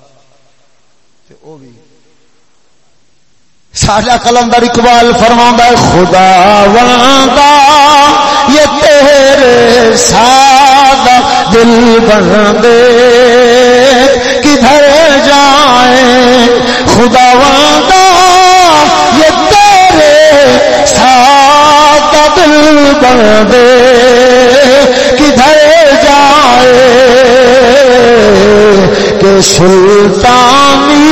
تے او بھی ساجا کلندر اقبال فرما خدا واندا یہ تیرے ساد دل بندے، کدھر جائیں؟ خدا واندا یہ تیرے ساد بندے کدھر جائے کہ سلطانی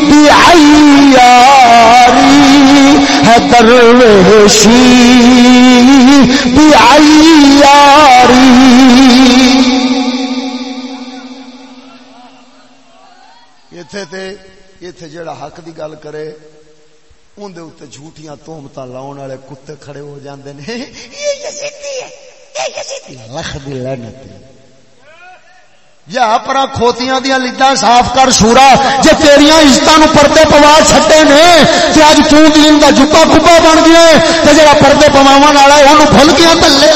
بھی ہے درویشی ایتھے جڑا حق دی گل کرے اندر اتنے جھوٹیاں تومت لاؤن والے کتے کھڑے ہو جاندے نے۔ لکھ دی لعنت یا پرا کھوتیاں دیا لڈا صاف کر سورا جے تیریاں عزتاں نو پردے پوا چھٹے نے تے اج تو دین دا جُتا کھبا بن گیا تے جڑا پردے پواون والا ہے اونوں بھول گیا تلے؟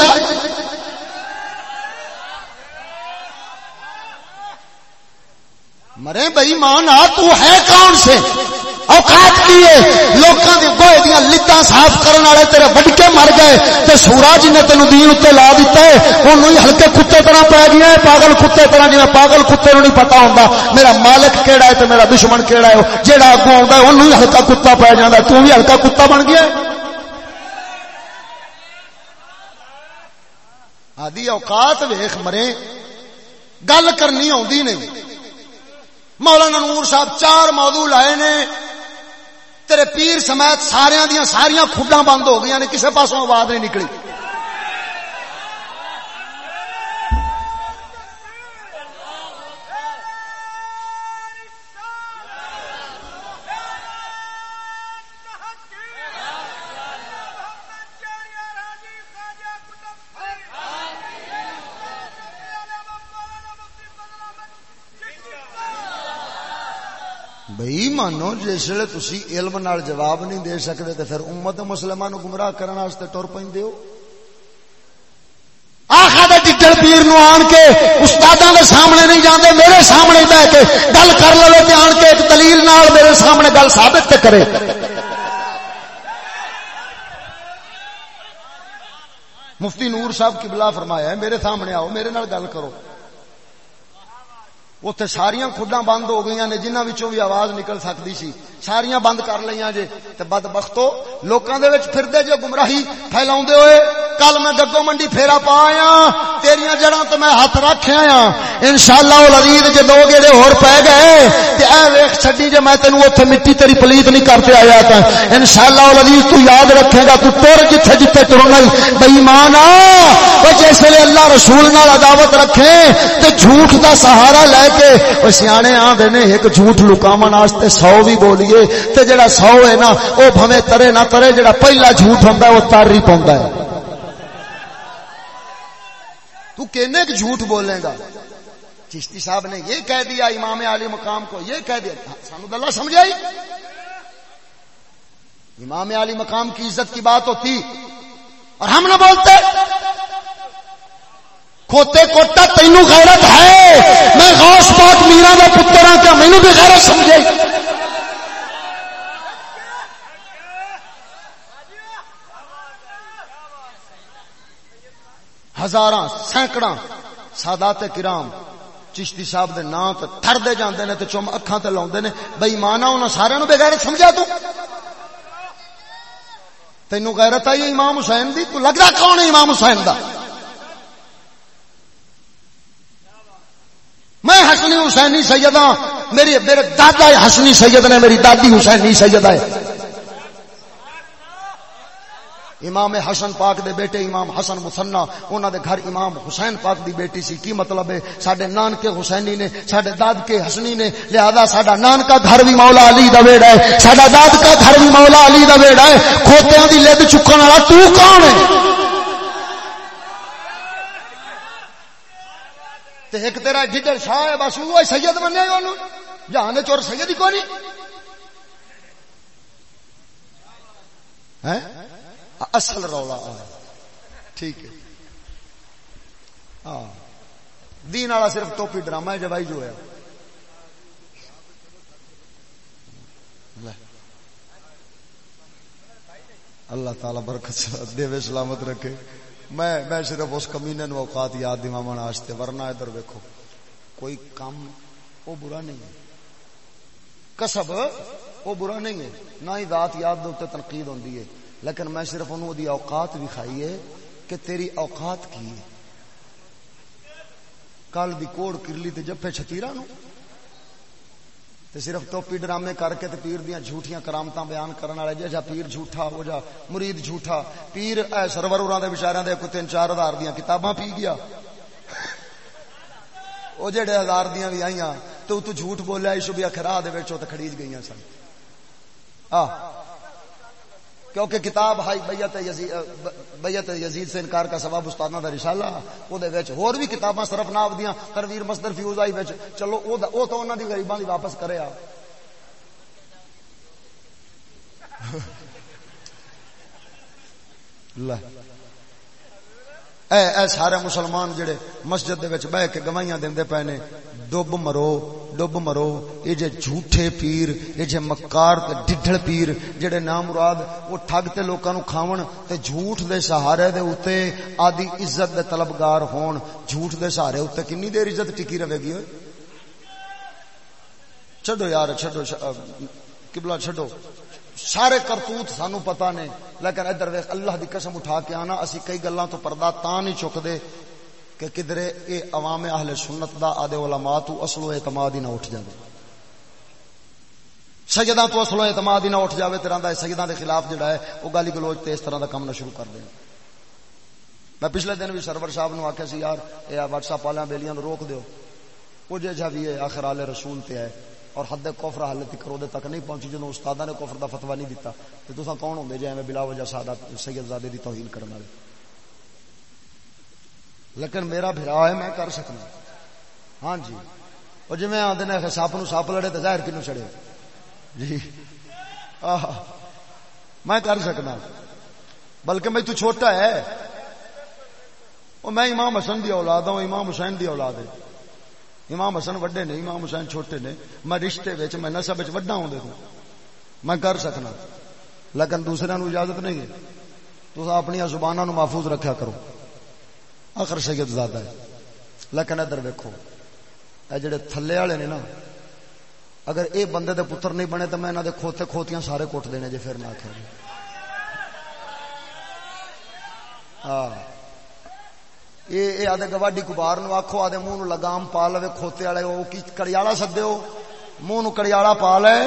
مرے بھائی مان آ تو ہے کون سے؟ اوقات کی ہے لوکاں دی گوہے دیاں لتاں صاف کرن والے تیرے وڈکے مر گئے تے سورج نے تینو دین تے لا دیتا ہے اونوں ہی ہلکے کتے طرح پے گیا ہے پاگل کتے طرح جویں پاگل کتے نوں نہیں پتہ ہوندا میرا مالک کیڑا ہے تے میرا دشمن کیڑا ہے جیڑا اگوں آوندا ہے اونوں ہی ہلکا کتا پے جاندا ہے تو بھی ہلکا کتا بن گیا ہے آدھی اوقات ویخ مرے گل کرنی آدھی نہیں مولانا نور صاحب چار موضوع لائے نے تیرے پیر سمیت سارے دیا ساریا کھڈا بند ہو گئی نے کسی پاسوں آواز نہیں نکلی۔ مانو، جس ویلے تھی علم نال جواب نہیں دے سکتے تو پھر امت مسلمان گمراہ کرنے ٹر پہ آخا ٹکڑ پیر نو آن کے استادوں کے سامنے نہیں جانے میرے سامنے بہ کے گل کر لو تے آن کے ایک دلیل نال میرے سامنے گل ثابت کرے۔ مفتی نور صاحب کی فرمایا ہے، میرے سامنے آؤ، میرے نال گل کرو۔ اتنے ساریا کھڈا بند ہو گئی نے جنہوں بھی آواز نکل سکتی سی ساریا بند کر لیا جے تے بد بختو لوکاں دے وچ پھردے جو گمراہی پھیلاؤں ہوئے کل میں گگو منڈی پھیرا پا آیا تیریاں جڑاں تے میں ہاتھ رکھ آیا انشاءاللہ العزیز جے دو گیڑے ہور پے گئے، تے اے ویکھ چھڈی جے میں تینوں اوتھے مٹی تیری پلیت نہیں کرتے آیا تے انشاءاللہ العزیز تو یاد رکھے گا، تو ٹر جتھے جتھے ٹرنا بے ایمان آ۔ او جس ویلے اللہ رسول نال عداوت رکھے، تے جھوٹ دا سہارا لے کے، او سیانے آندے نے ایک جھوٹ لکاون واسطے 100 بھی بولی لیے تے جڑا سو ہے نا وہ بھویں ترے نہ ترے، جڑا پہلا جھوٹ ہوندا ہے وہ تار ہی پوندا ہے۔ تو کہنے کہ جھوٹ بولے گا؟ چشتی صاحب نے یہ کہہ دیا، امام علی مقام کو یہ کہہ دیا۔ سانو اللہ سمجھائی؟ امام علی مقام کی عزت کی بات ہوتی اور ہم نہ بولتے۔ کھوتے کوٹا، تینوں غیرت ہے۔ میں غوث پاک میرا کا پتر ہاں کیا مینو بھی غیرت سمجھے ہزار سینکڑا سادات کرام، چشتی صاحب دے نام تے تھر دے جاندے نے تے چم اکھاں تے لاوندے نے بے ایمان انہاں سارے نو بغیرت سمجھا تو؟ تینو غیرت آئی امام حسین دی؟ تو لگدا کون ہے امام حسین دا؟ میں حسنی حسینی سیدہ میری میرے دادا حسنی سید نے، میری دادی حسینی سیدہ ہے امام حسن پاک دے بیٹے امام حسن مسنا انہوں دے گھر امام حسین پاک دی بیٹی سی۔ کی مطلب ہے؟ سڈے نانکے حسینی نے سڈے داد کے حسنی نے، لہذا سڈا نانکا گھر بھی مولا علی دا ویڑا ہے۔ سڈا داد کا گھر بھی مولا علی دا ویڑا ہے۔ کھوتیاں دی لد چکن والا تو کون ہے؟ تے ایک تیرا جدر شاہ ہے بس وہ سید بنے گا جہاں چور سید ہی کون ہے اصل رولا ٹھیک ہے۔ ہاں۔ دین والا صرف ٹوپی ڈرامہ ہے جبائی جو ہے۔ اللہ تعالی برکت دے سلامت رکھے۔ میں میں صرف اس کمینے نو اوقات یاد دماغ واسطے ورنہ ادھر ویکو کوئی کام وہ برا نہیں ہے۔ کسب وہ برا نہیں ہے۔ نہ ہی ذات یاد دے تنقید ہوتی ہے۔ لیکن میں صرف انہوں دی اوقات بھی کہ تیری اوقات کی ہے۔ کل دی کوڑ کرلی تے جفے چھتیرا نو۔ تے صرف ٹوپی ڈرامے کر کے تے پیر دیاں جھوٹیاں کرامتاں بیان کرن والے جا پیر جھوٹا ہو جا، مرید جھوٹا۔ پیر اے سرور اوراں دے بیچاریاں دے کوئی تین چار ہزار دیاں کتاباں پی گیا۔ او جڑے ہزار دیاں بھی آئیاں، تو تو جھوٹ بولیا، ایشو بھی اخراہ دے وچ تے کھڑی گئیاں سن۔ آ۔ کیونکہ کتاب ہائی بیت یزید بیت یزید سے انکار کا سبب استاد دا رسالہ او دے وچ ہور بھی کتاباں صرف ناو دیاں ترویر مصدر فیوز آئی وچ، چلو او دا او تو انہاں دی غریباں دی واپس کرے آ اے اے سارے مسلمان جڑے مسجد دے وچ بیٹھ کے گواہیاں دیندے پے نے ڈب مرو۔ ڈب مرو یہ جے جھوٹے پیر یہ جے مکار تے ڈڈھڑ پیر، جڑے نام مراد وہ ٹھگ تے لوکاں نو کھاون تے جھوٹ دے سہارے دے اوتے آدی عزت دے طلبگار ہون۔ جھوٹ دے سہارے اوتے کنی دیر عزت ٹکی رہے گی؟ چھڈو یار، چھڈو قبلہ چھڈو۔ سارے کرتوت سانو پتا نے۔ لیکن ادھر ویخ اللہ دی قسم اٹھا کے آنا، اسی کئی گلاں تو پردہ تا نہیں چک دے کہ کدرے اے عوام اہل سنت دا آدھے علماء تو اصل و اعتماد ہی نہ اٹھ جائے سجدہ تو اصل و اعتماد ہی نہ اٹھ جاوے تیرا دا سجدہ دے خلاف جڑا ہے، وہ گالی گلوچ تے اس طرح دا کام نہ شروع کر دیں میں پچھلے دن بھی سرور صاحب نو آکھیا سی، یار، اے واٹس ایپ والیاں بیلیاں نو روک دیو۔ وہ جے جا بھی ہے آخر آل رسول تے ہے اور حد کفر حال تک کرو دے تک نہیں پہنچی جدوں استاداں نے کفر دا فتوی نہیں دیتا تے تساں کون ہوندے جے ایویں بلا وجہ سادہ سید زادے دی توہین کرن والے؟ لیکن میرا بھرا ہے، میں کر سکنا۔ ہاں جی۔ اور جی میں آدھے نے سپ نو سپ لڑے تو ظاہر کنو چڑے جی۔ آہ۔ میں کر سکنا۔ بلکہ میں تو چھوٹا ہے۔ وہ میں امام حسن دی اولاد ہوں امام حسین دی اولاد ہے۔ امام حسن وڈے نے، امام حسین چھوٹے نے۔ میں رشتے وچ، میں نسب وچ وڈا ہوں دیکھوں میں کر سکنا۔ لیکن دوسرے نو اجازت نہیں ہے۔ تو اپنی زبانوں نو محفوظ رکھا کرو۔ آخر سید زیادہ ہے۔ لیکن ادھر ویکو اے جڑے تھلے والے نے نا، اگر اے بندے دے پتر نہیں بنے تو میں انہوں دے کھوتے کھوتیاں سارے کوٹ دینے جی پھر نہ آخر ہاں۔ یہ آدھے گواڈی کبار نو آخو آدھے منہ لگام پا لو کھوتے والے وہ کڑیالا سدے ہو؟ منہ کڑیالا پا لے۔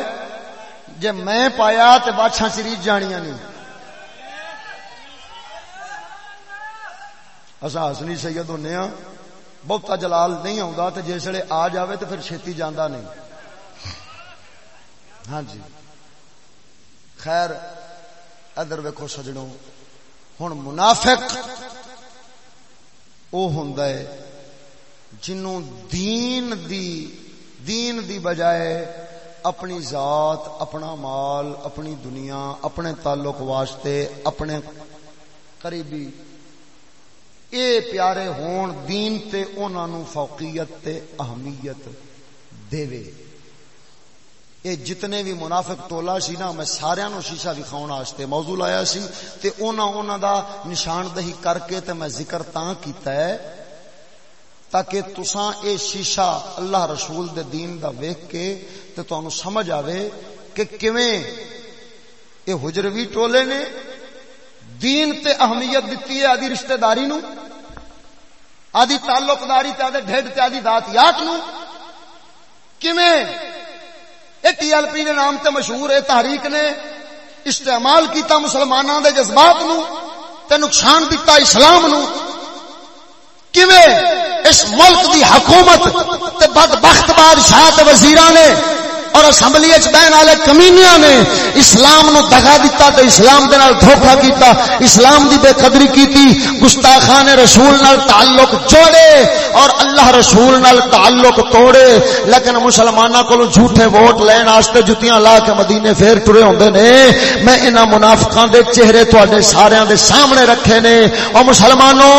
جے میں پایا تو بادشاہ سیریز جانیاں نہیں اصا ہسنی سید ہونے ہاں۔ بہتا جلال نہیں آتا تو جسے آ جائے تو پھر چھتی جانا نہیں۔ ہاں جی۔ خیر، ادھر ویکو سجڑوں ہوں منافق وہ ہوں جنوں دین دی دین دی بجائے اپنی ذات، اپنا مال، اپنی دنیا، اپنے تعلق واسطے، اپنے قریبی اے پیارے ہون دین تے اونا نو فوقیت تے اہمیت دے وے اے جتنے بھی منافق تولا سی نا، میں سارے نو شیشہ دکھاؤن آستے موضوع آیا سی، تے اونا اونا دا نشان دہی کر کے تے میں ذکر تاں کیتا ہے، تاکہ تساں اے شیشہ اللہ رسول دے دین دا ویک کے تے تو انو سمجھ آوے کہ کمیں اے حجروی ٹولے نے دین تے اہمیت دیتی ہے آدھی رشتہ داری نو۔ آدھی تعلق داری تے آدھے ڈھڈ تے آدھی ذاتیات نو۔ کمیں اے ٹی ایل پی نے نام تے مشہور ہے تحریک نے استعمال کیتا مسلمانوں دے جذبات نو تے نقصان دیتا اسلام نو۔ کمیں اس ملک دی حکومت تے بدبخت بادشاہ تے وزیراں نے اور اسمبلی بہن والے کمینیاں نے اسلام نو دگا دیتا تے اسلام دے نال دھوکا کیتا، اسلام دی بے قدری کیتی، گستاخان رسول نال تعلق جوڑے اور اللہ رسول نال تعلق توڑے۔ لیکن مسلماناں کولوں جھوٹے ووٹ لین واسطے جتیاں لا کے مدینے پھیر ٹرے ہوندے نے۔ میں انہاں منافقاں دے چہرے تواڈے سارے دے سامنے رکھے نے۔ او مسلمانوں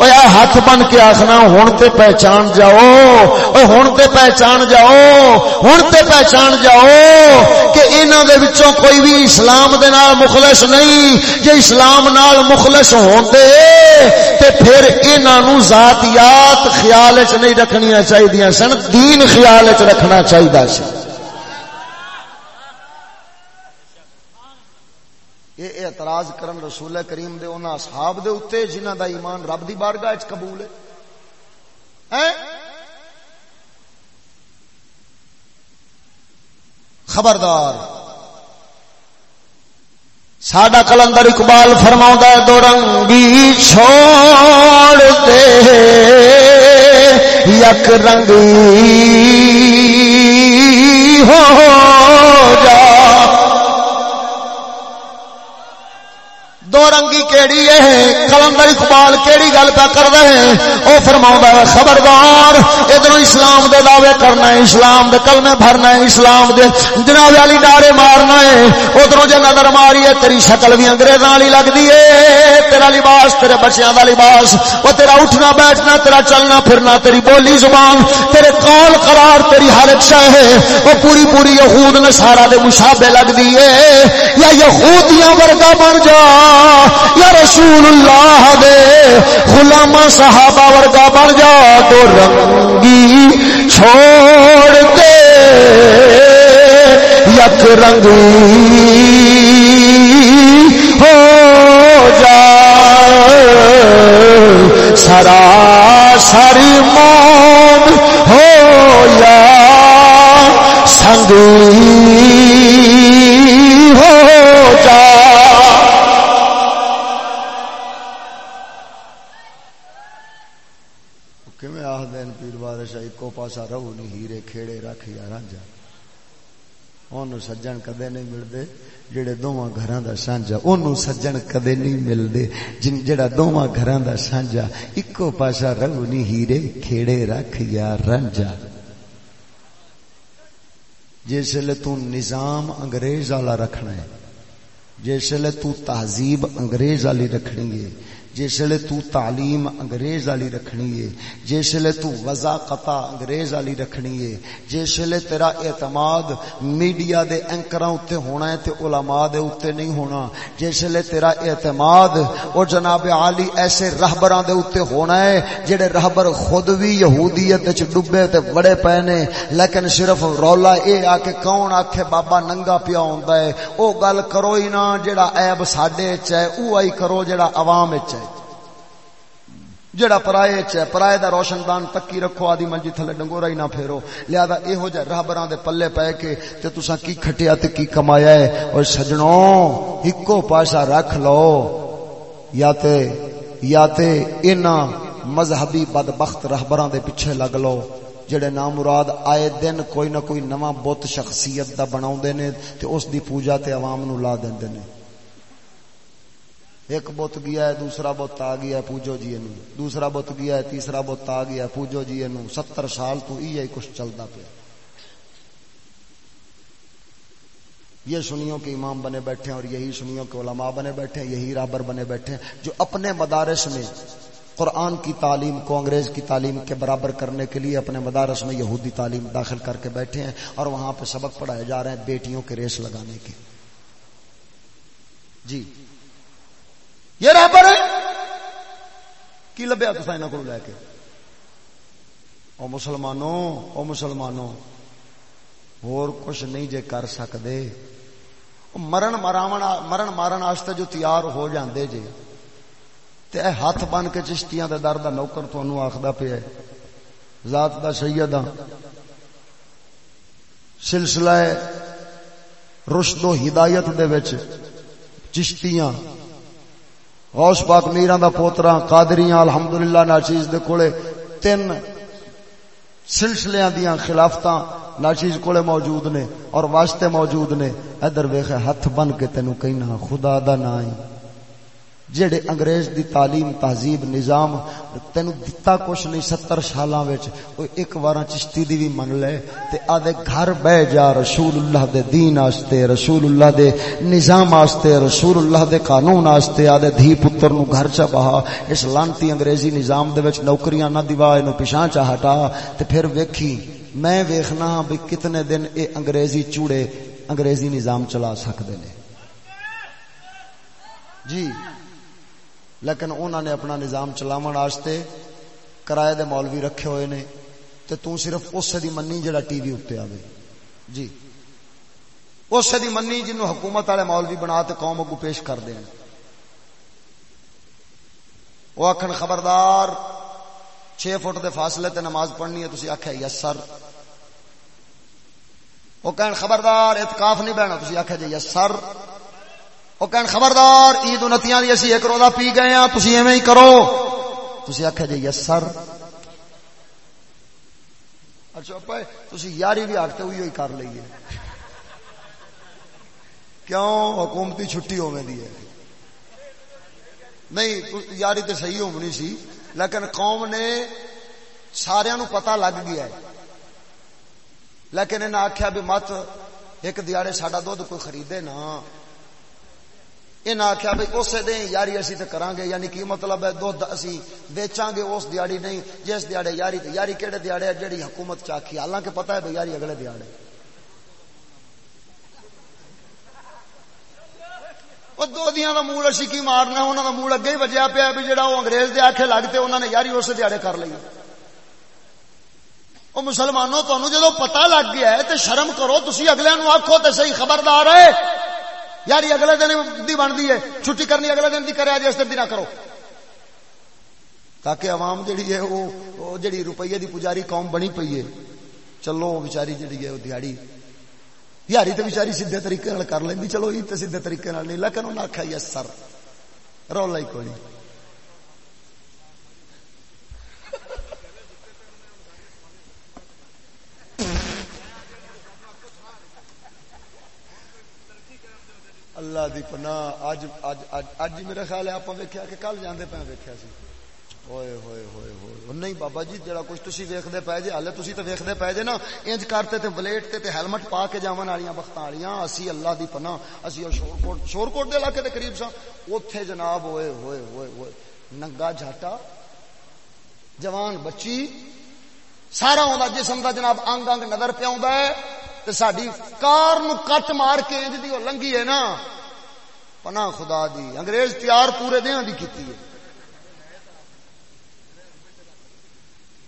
او ہاتھ بن کے آکھنا ہن تے پہچان جاؤ او ہن تے پہچان جاؤ، ہن تے پہچان جاؤ کہ انہوں دے وچوں کوئی بھی اسلام دے نال مخلص نہیں۔ جے اسلام نال مخلص ہوندے تے پھر انہاں نو ذاتیات خیال وچ نہیں رکھنیاں چاہیے سن، دین خیال وچ رکھنا چاہیے سی۔ یہ اعتراض کرن رسول کریم دے انہاں اصحاب دے اوتے جنہاں دا ایمان رب دی بارگاہ وچ قبول ہے۔ خبردار۔ ساڈا کلندر اقبال فرما دو رنگی چھوڑ دے۔ یک رنگی ہو جا۔ دو رنگی کیڑی ہے، کلندر اقبال کیڑی گل پہ کر رہے ہیں او فرماؤں ہے، خبردار، ادھر اسلام دے دعوے کرنا ہے، اسلام دے کلمے بھرنا ہے، اسلام دے جناب علی ڈارے مارنا ہے، ادھر جے نظر ماری ہے، تیری شکل بھی انگریزاں والی لگدی ہے، تیرا لباس، تیرے بچیاں دا لباس، او تیرا اٹھنا، بیٹھنا، تیرا چلنا، پھرنا، تیری بولی زبان، تیرے قول قرار، تیری ہر ایک شے ہے، او پوری پوری یہود نصارا دے مشابہ لگدی ہے، یا یہودیاں ورگا بن جا۔ یا رسول اللہ دے، غلامہ صحابہ ورگا بن جا تو رنگی چھوڑ دے۔ یک رنگی ہو جا۔ سرا ساری موم ہو یا سنگی ہو جا۔ پاسا رہو نہیں، ہیرے کھیڑے رکھ یا رانجا۔ اونوں سجن کدے نہیں ملدے، جڑے دوواں گھراں دا سانجا۔ اونوں سجن کدے نہیں ملدے، جن جڑا دوواں گھراں دا سانجا۔ ایکو پاسا رہو نہیں، ہیرے کھیڑے رکھ یا رانجا۔ جس لے تو نظام انگریز والا رکھنا ہے، جس لے تو تہذیب انگریز والی رکھنی ہے جس تو تعلیم انگریز والی رکھنی ہے، جس لے تو وضاقت انگریز والی رکھنی ہے، جس لے تیرا اعتماد میڈیا دے اینکراں اوتے ہونا ہے تے علماء دے اوتے نہیں ہونا، جس لے تیرا اعتماد او جناب عالی ایسے رہبراں دے اوتے ہونا ہے جڑے رہبر خود بھی یہودیت وچ ڈوبے تے بڑے پے نے، لیکن صرف رولا اے آ کے کون آکھے بابا ننگا پیا ہوندا ہے، او گل کرو ہی نہ، جڑا عیب ساڈے وچ ہے، او آئی کرو جڑا عوام وچ ہے۔ جڑا پرائے چ پرائے دا روشن دان تکی رکھو آدی منجی تھلے ڈنگورا ہی نہ پھیرو۔ لہذا اے ہو جائے راہبراں دے پلے پے کے تے تساں کی کھٹیا تے کی کمایا ہے، اور سجنوں اکو پاسا رکھ لو۔ یا تے یا تے انہاں مذہبی بدبخت راہبراں دے پیچھے لگ لو جڑے نام مراد آئے دن کوئی نہ کوئی نواں بت شخصیت دا بناوندے نے تے اس دی پوجا تے عوام نو لا دیندے نے۔ ایک بت گیا ہے، دوسرا بت آ گیا ہے، پوجو جی نو دوسرا بت گیا ہے، تیسرا بت آ گیا ہے، پوجو جی نو ستر سال تو یہ کچھ چلتا پیا۔ یہ سنیوں کے امام بنے بیٹھے ہیں اور یہی سنیوں کے علماء بنے بیٹھے ہیں، یہی رابر بنے بیٹھے ہیں، جو اپنے مدارس میں قرآن کی تعلیم کو انگریز کی تعلیم کے برابر کرنے کے لیے اپنے مدارس میں یہودی تعلیم داخل کر کے بیٹھے ہیں اور وہاں پہ سبق پڑھائے جا رہے ہیں بیٹیوں کے ریس لگانے کے۔ جی۔ یہ رابر ہے؟ کی لبیا تو سائنا کو لے کے؟ او مسلمانوں او مسلمانوں، اور کچھ نہیں جے کر سکتے مرن مراون، مرن مارن واسطے جو تیار ہو جاندے جے۔ تے اے ہاتھ بن کے چشتیاں دے در دا نوکر تھانوں آکھدا پیا ہے۔ ذات دا سید سلسلہ رشد و ہدایت دے وچ چشتیاں۔ غوث پاک میران دا پوترا قادریاں الحمدللہ ناچیز دے کولے تین سلسلیاں دیاں خلافتاں ناچیز کولے موجود نے اور واسطے موجود نے۔ ادھر ویخے ہاتھ بن کے تینوں کہنا، خدا دا نائیں جڑے انگریز دی تعلیم، تہذیب، نظام تینو دتا کچھ نہیں، ستر سالاں وچ ایک واراں چشتی دی بھی من لے تے آدے گھر بہ جا رسول اللہ دے دین واسطے رسول اللہ دے نظام واسطے رسول اللہ دے قانون واسطے آدے دھی پتر نو گھر چ بہا، اس لانتی انگریزی نظام دے وچ نوکریاں نہ دیوا، اینو پیشاں چا ہٹا تے پھر ویکھی، میں ویکھنا ہاں بھی کتنے دن اے انگریزی چوڑے انگریزی نظام چلا سکدے نے۔ جی۔ لیکن انہوں نے اپنا نظام چلاون واسطے کرائے دے مولوی رکھے ہوئے نے تے تو صرف اس دی منی جڑا ٹی وی اتنے آوے۔ جی۔ اس دی منی جنوں حکومت والے مولوی بنا تے قوم اگو پیش کر دیں وہ آخن خبردار، چھ فٹ دے فاصلے تے نماز پڑھنی ہے، تسی آخیا یس سر وہ کہن، خبردار اتکاف نہیں بہنا، تسی آخیا جی یس سر وہ کہن، خبردار، عید انتیاں دی اسی ایک روزہ پی گئے ہیں، تسی ایویں ہی کرو۔ تسی آخیا جی یس سر اچھا پائے، تسی یاری بھی آختے ہوئی ہوئی کر لئیے۔ کیوں؟ حکومتی چھٹی ہونے دی ہے۔ نہیں یاری تو صحیح ہونی سی، لیکن قوم نے سارا نو پتا لگ گیا ہے۔ لیکن انہیں آخیا بھی مت، ایک دیاڑے ساڈا دھد کوئی خریدے نا۔ انہیں آخیا بھی اسے دیں یاری اسی تے کران گے یعنی کی مطلب ہے دھد اسی بیچاں گے اس دیاڑی نہیں، جس دیاڑے یاری تے، یاری کہڑے دیاڑے ہے جڑی حکومت چاکی حالانکہ پتا ہے بھی یاری اگلے دیاڑے وہ دو دیاں دا موڑ اسی کی مارنا انہاں دا موڑ اگے ہی وجیا پیا بھی جڑا وہ انگریز دے آکھے لگتے انہاں نے یاری اس دیاڑے کر لئی۔ وہ مسلمانوں تمہیں جدو پتا لگ گیا ہے تو شرم کرو تھی اگلے نو آخو تو صحیح خبردار ہے۔ یاری اگلے دن دی بنتی ہے، چھٹی کرنی اگلے دن کی کرے جی اس دن نہ کرو۔ تاکہ عوام جڑی ہے، وہ جڑی روپیے دی پجاری قوم بنی پئی ہے۔ چلو بچاری جڑی ہے، وہ دیہڑی دیہڑی تو بیچاری سیدھے طریقے کر لینی چلو یہ تو سیدھے طریقے نہیں، لیکن انہیں آخیا یس سر رولا ہی کوئی نہیں۔ اللہ دی پناہ اج اج اج اج میرا خیال ہے آپ ویکھیا کہ کل جاندے پے ویکھیا سی۔ ہوئے ہوئے ہوئے ہوئے۔ نہیں بابا جی جڑا کچھ تسی ویکھدے پے جے ہلے تسی تے ویکھدے پے جے نا، انج کرتے تے بلیٹ تے تے ہیلمٹ پا کے جاون والیاں بختاں والیاں اسی اللہ دی پناہ، اسی شور کوٹ شور کوٹ دے علاقے دے قریب سا اوتھے جناب، ہوئے ہوئے ہوئے ہوئے۔ ننگا جھاٹا، جوان بچی، سارا اوندا جسم دا جناب انگ انگ نظر پیاوندا ہے۔ تے ساڈی کار نو کٹ مار کے انج دی لنگی ہے نا۔ پناہ خدا دی۔ انگریز تیار پورے دیاں دی کیتی ہے۔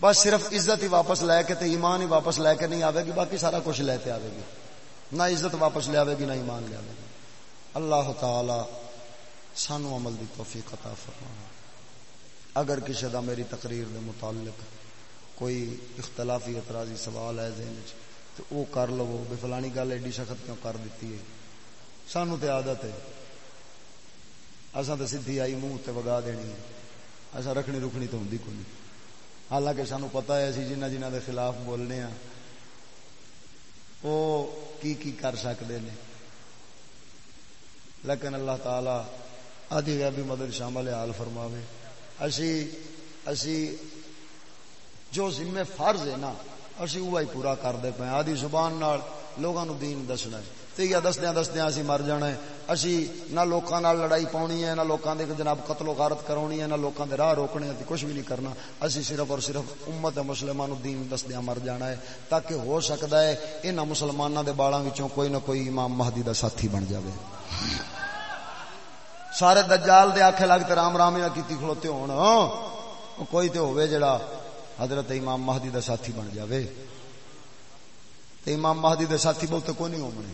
بس صرف عزت ہی واپس لے کے تے ایمان ہی واپس لے کے نہیں آئے گی، باقی سارا کچھ لے کے آئے گی۔ نہ عزت واپس لے آئے گی، نہ ایمان لے آئے گی۔ اللہ تعالی سانو عمل دی توفیق عطا فرمانا اگر کسی دا میری تقریر دے متعلق کوئی اختلافی اعتراضی سوال ہے ذہن تو وہ کر لو بے فلانی گل ایڈی سخت کیوں کر دیتی ہے؟ سانو تے عادت ہے۔ اصا تو سیدھی آئی منہ تے وگا دینی ہے۔ اصا رکھنی رکھنی تو ہوں کوئی نہیں۔ حالانکہ سانو پتا ہے اسی جنہ جنہ دے خلاف بولنے ہاں وہ کی کی کر سکتے ہیں لیکن اللہ تعالی آدھی غیبی مدد شامل حال فرماوے۔ اسی اسی جو ذمہ فرض ہے نا اسی وہی پورا کرتے پے آدھی زبان نال لوگوں دین دسنا ہے۔ تو یہ دسدیا دسدیا اسی مر جانا ہے۔ اسی نہ لوکاں نال لڑائی پاونی ہے، نہ لوکاں دے جناب قتل و غارت کرونی ہے، نہ لوکاں دے راہ روکنے تے کچھ بھی نہیں کرنا۔ اسی صرف اور صرف امت مسلمانو دین دسدیا مر جانا ہے تاکہ ہو سکتا ہے انہاں مسلماناں دے بالاں وچوں کوئی نہ کوئی امام مہدی دا ساتھی بن جاوے۔ سارے دجال دے آکھے لگ تے رام رام نہ کیتی کھلوتے ہون۔ ہاں، کوئی تے ہوے جڑا حضرت امام مہدی دا ساتھی بن جاوے۔ تے امام مہدی دے ساتھی بہتے کوئی نہیں ہونے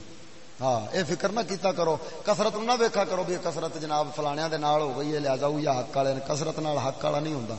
ہاں اے فکر نہ کیتا کرو، کثرت نہ ویکھا کرو بھی کثرت جناب فلانیاں دے نال ہو گئی ہے، لہذا وہ حق والے کثرت نال حق والا نہیں ہوندا۔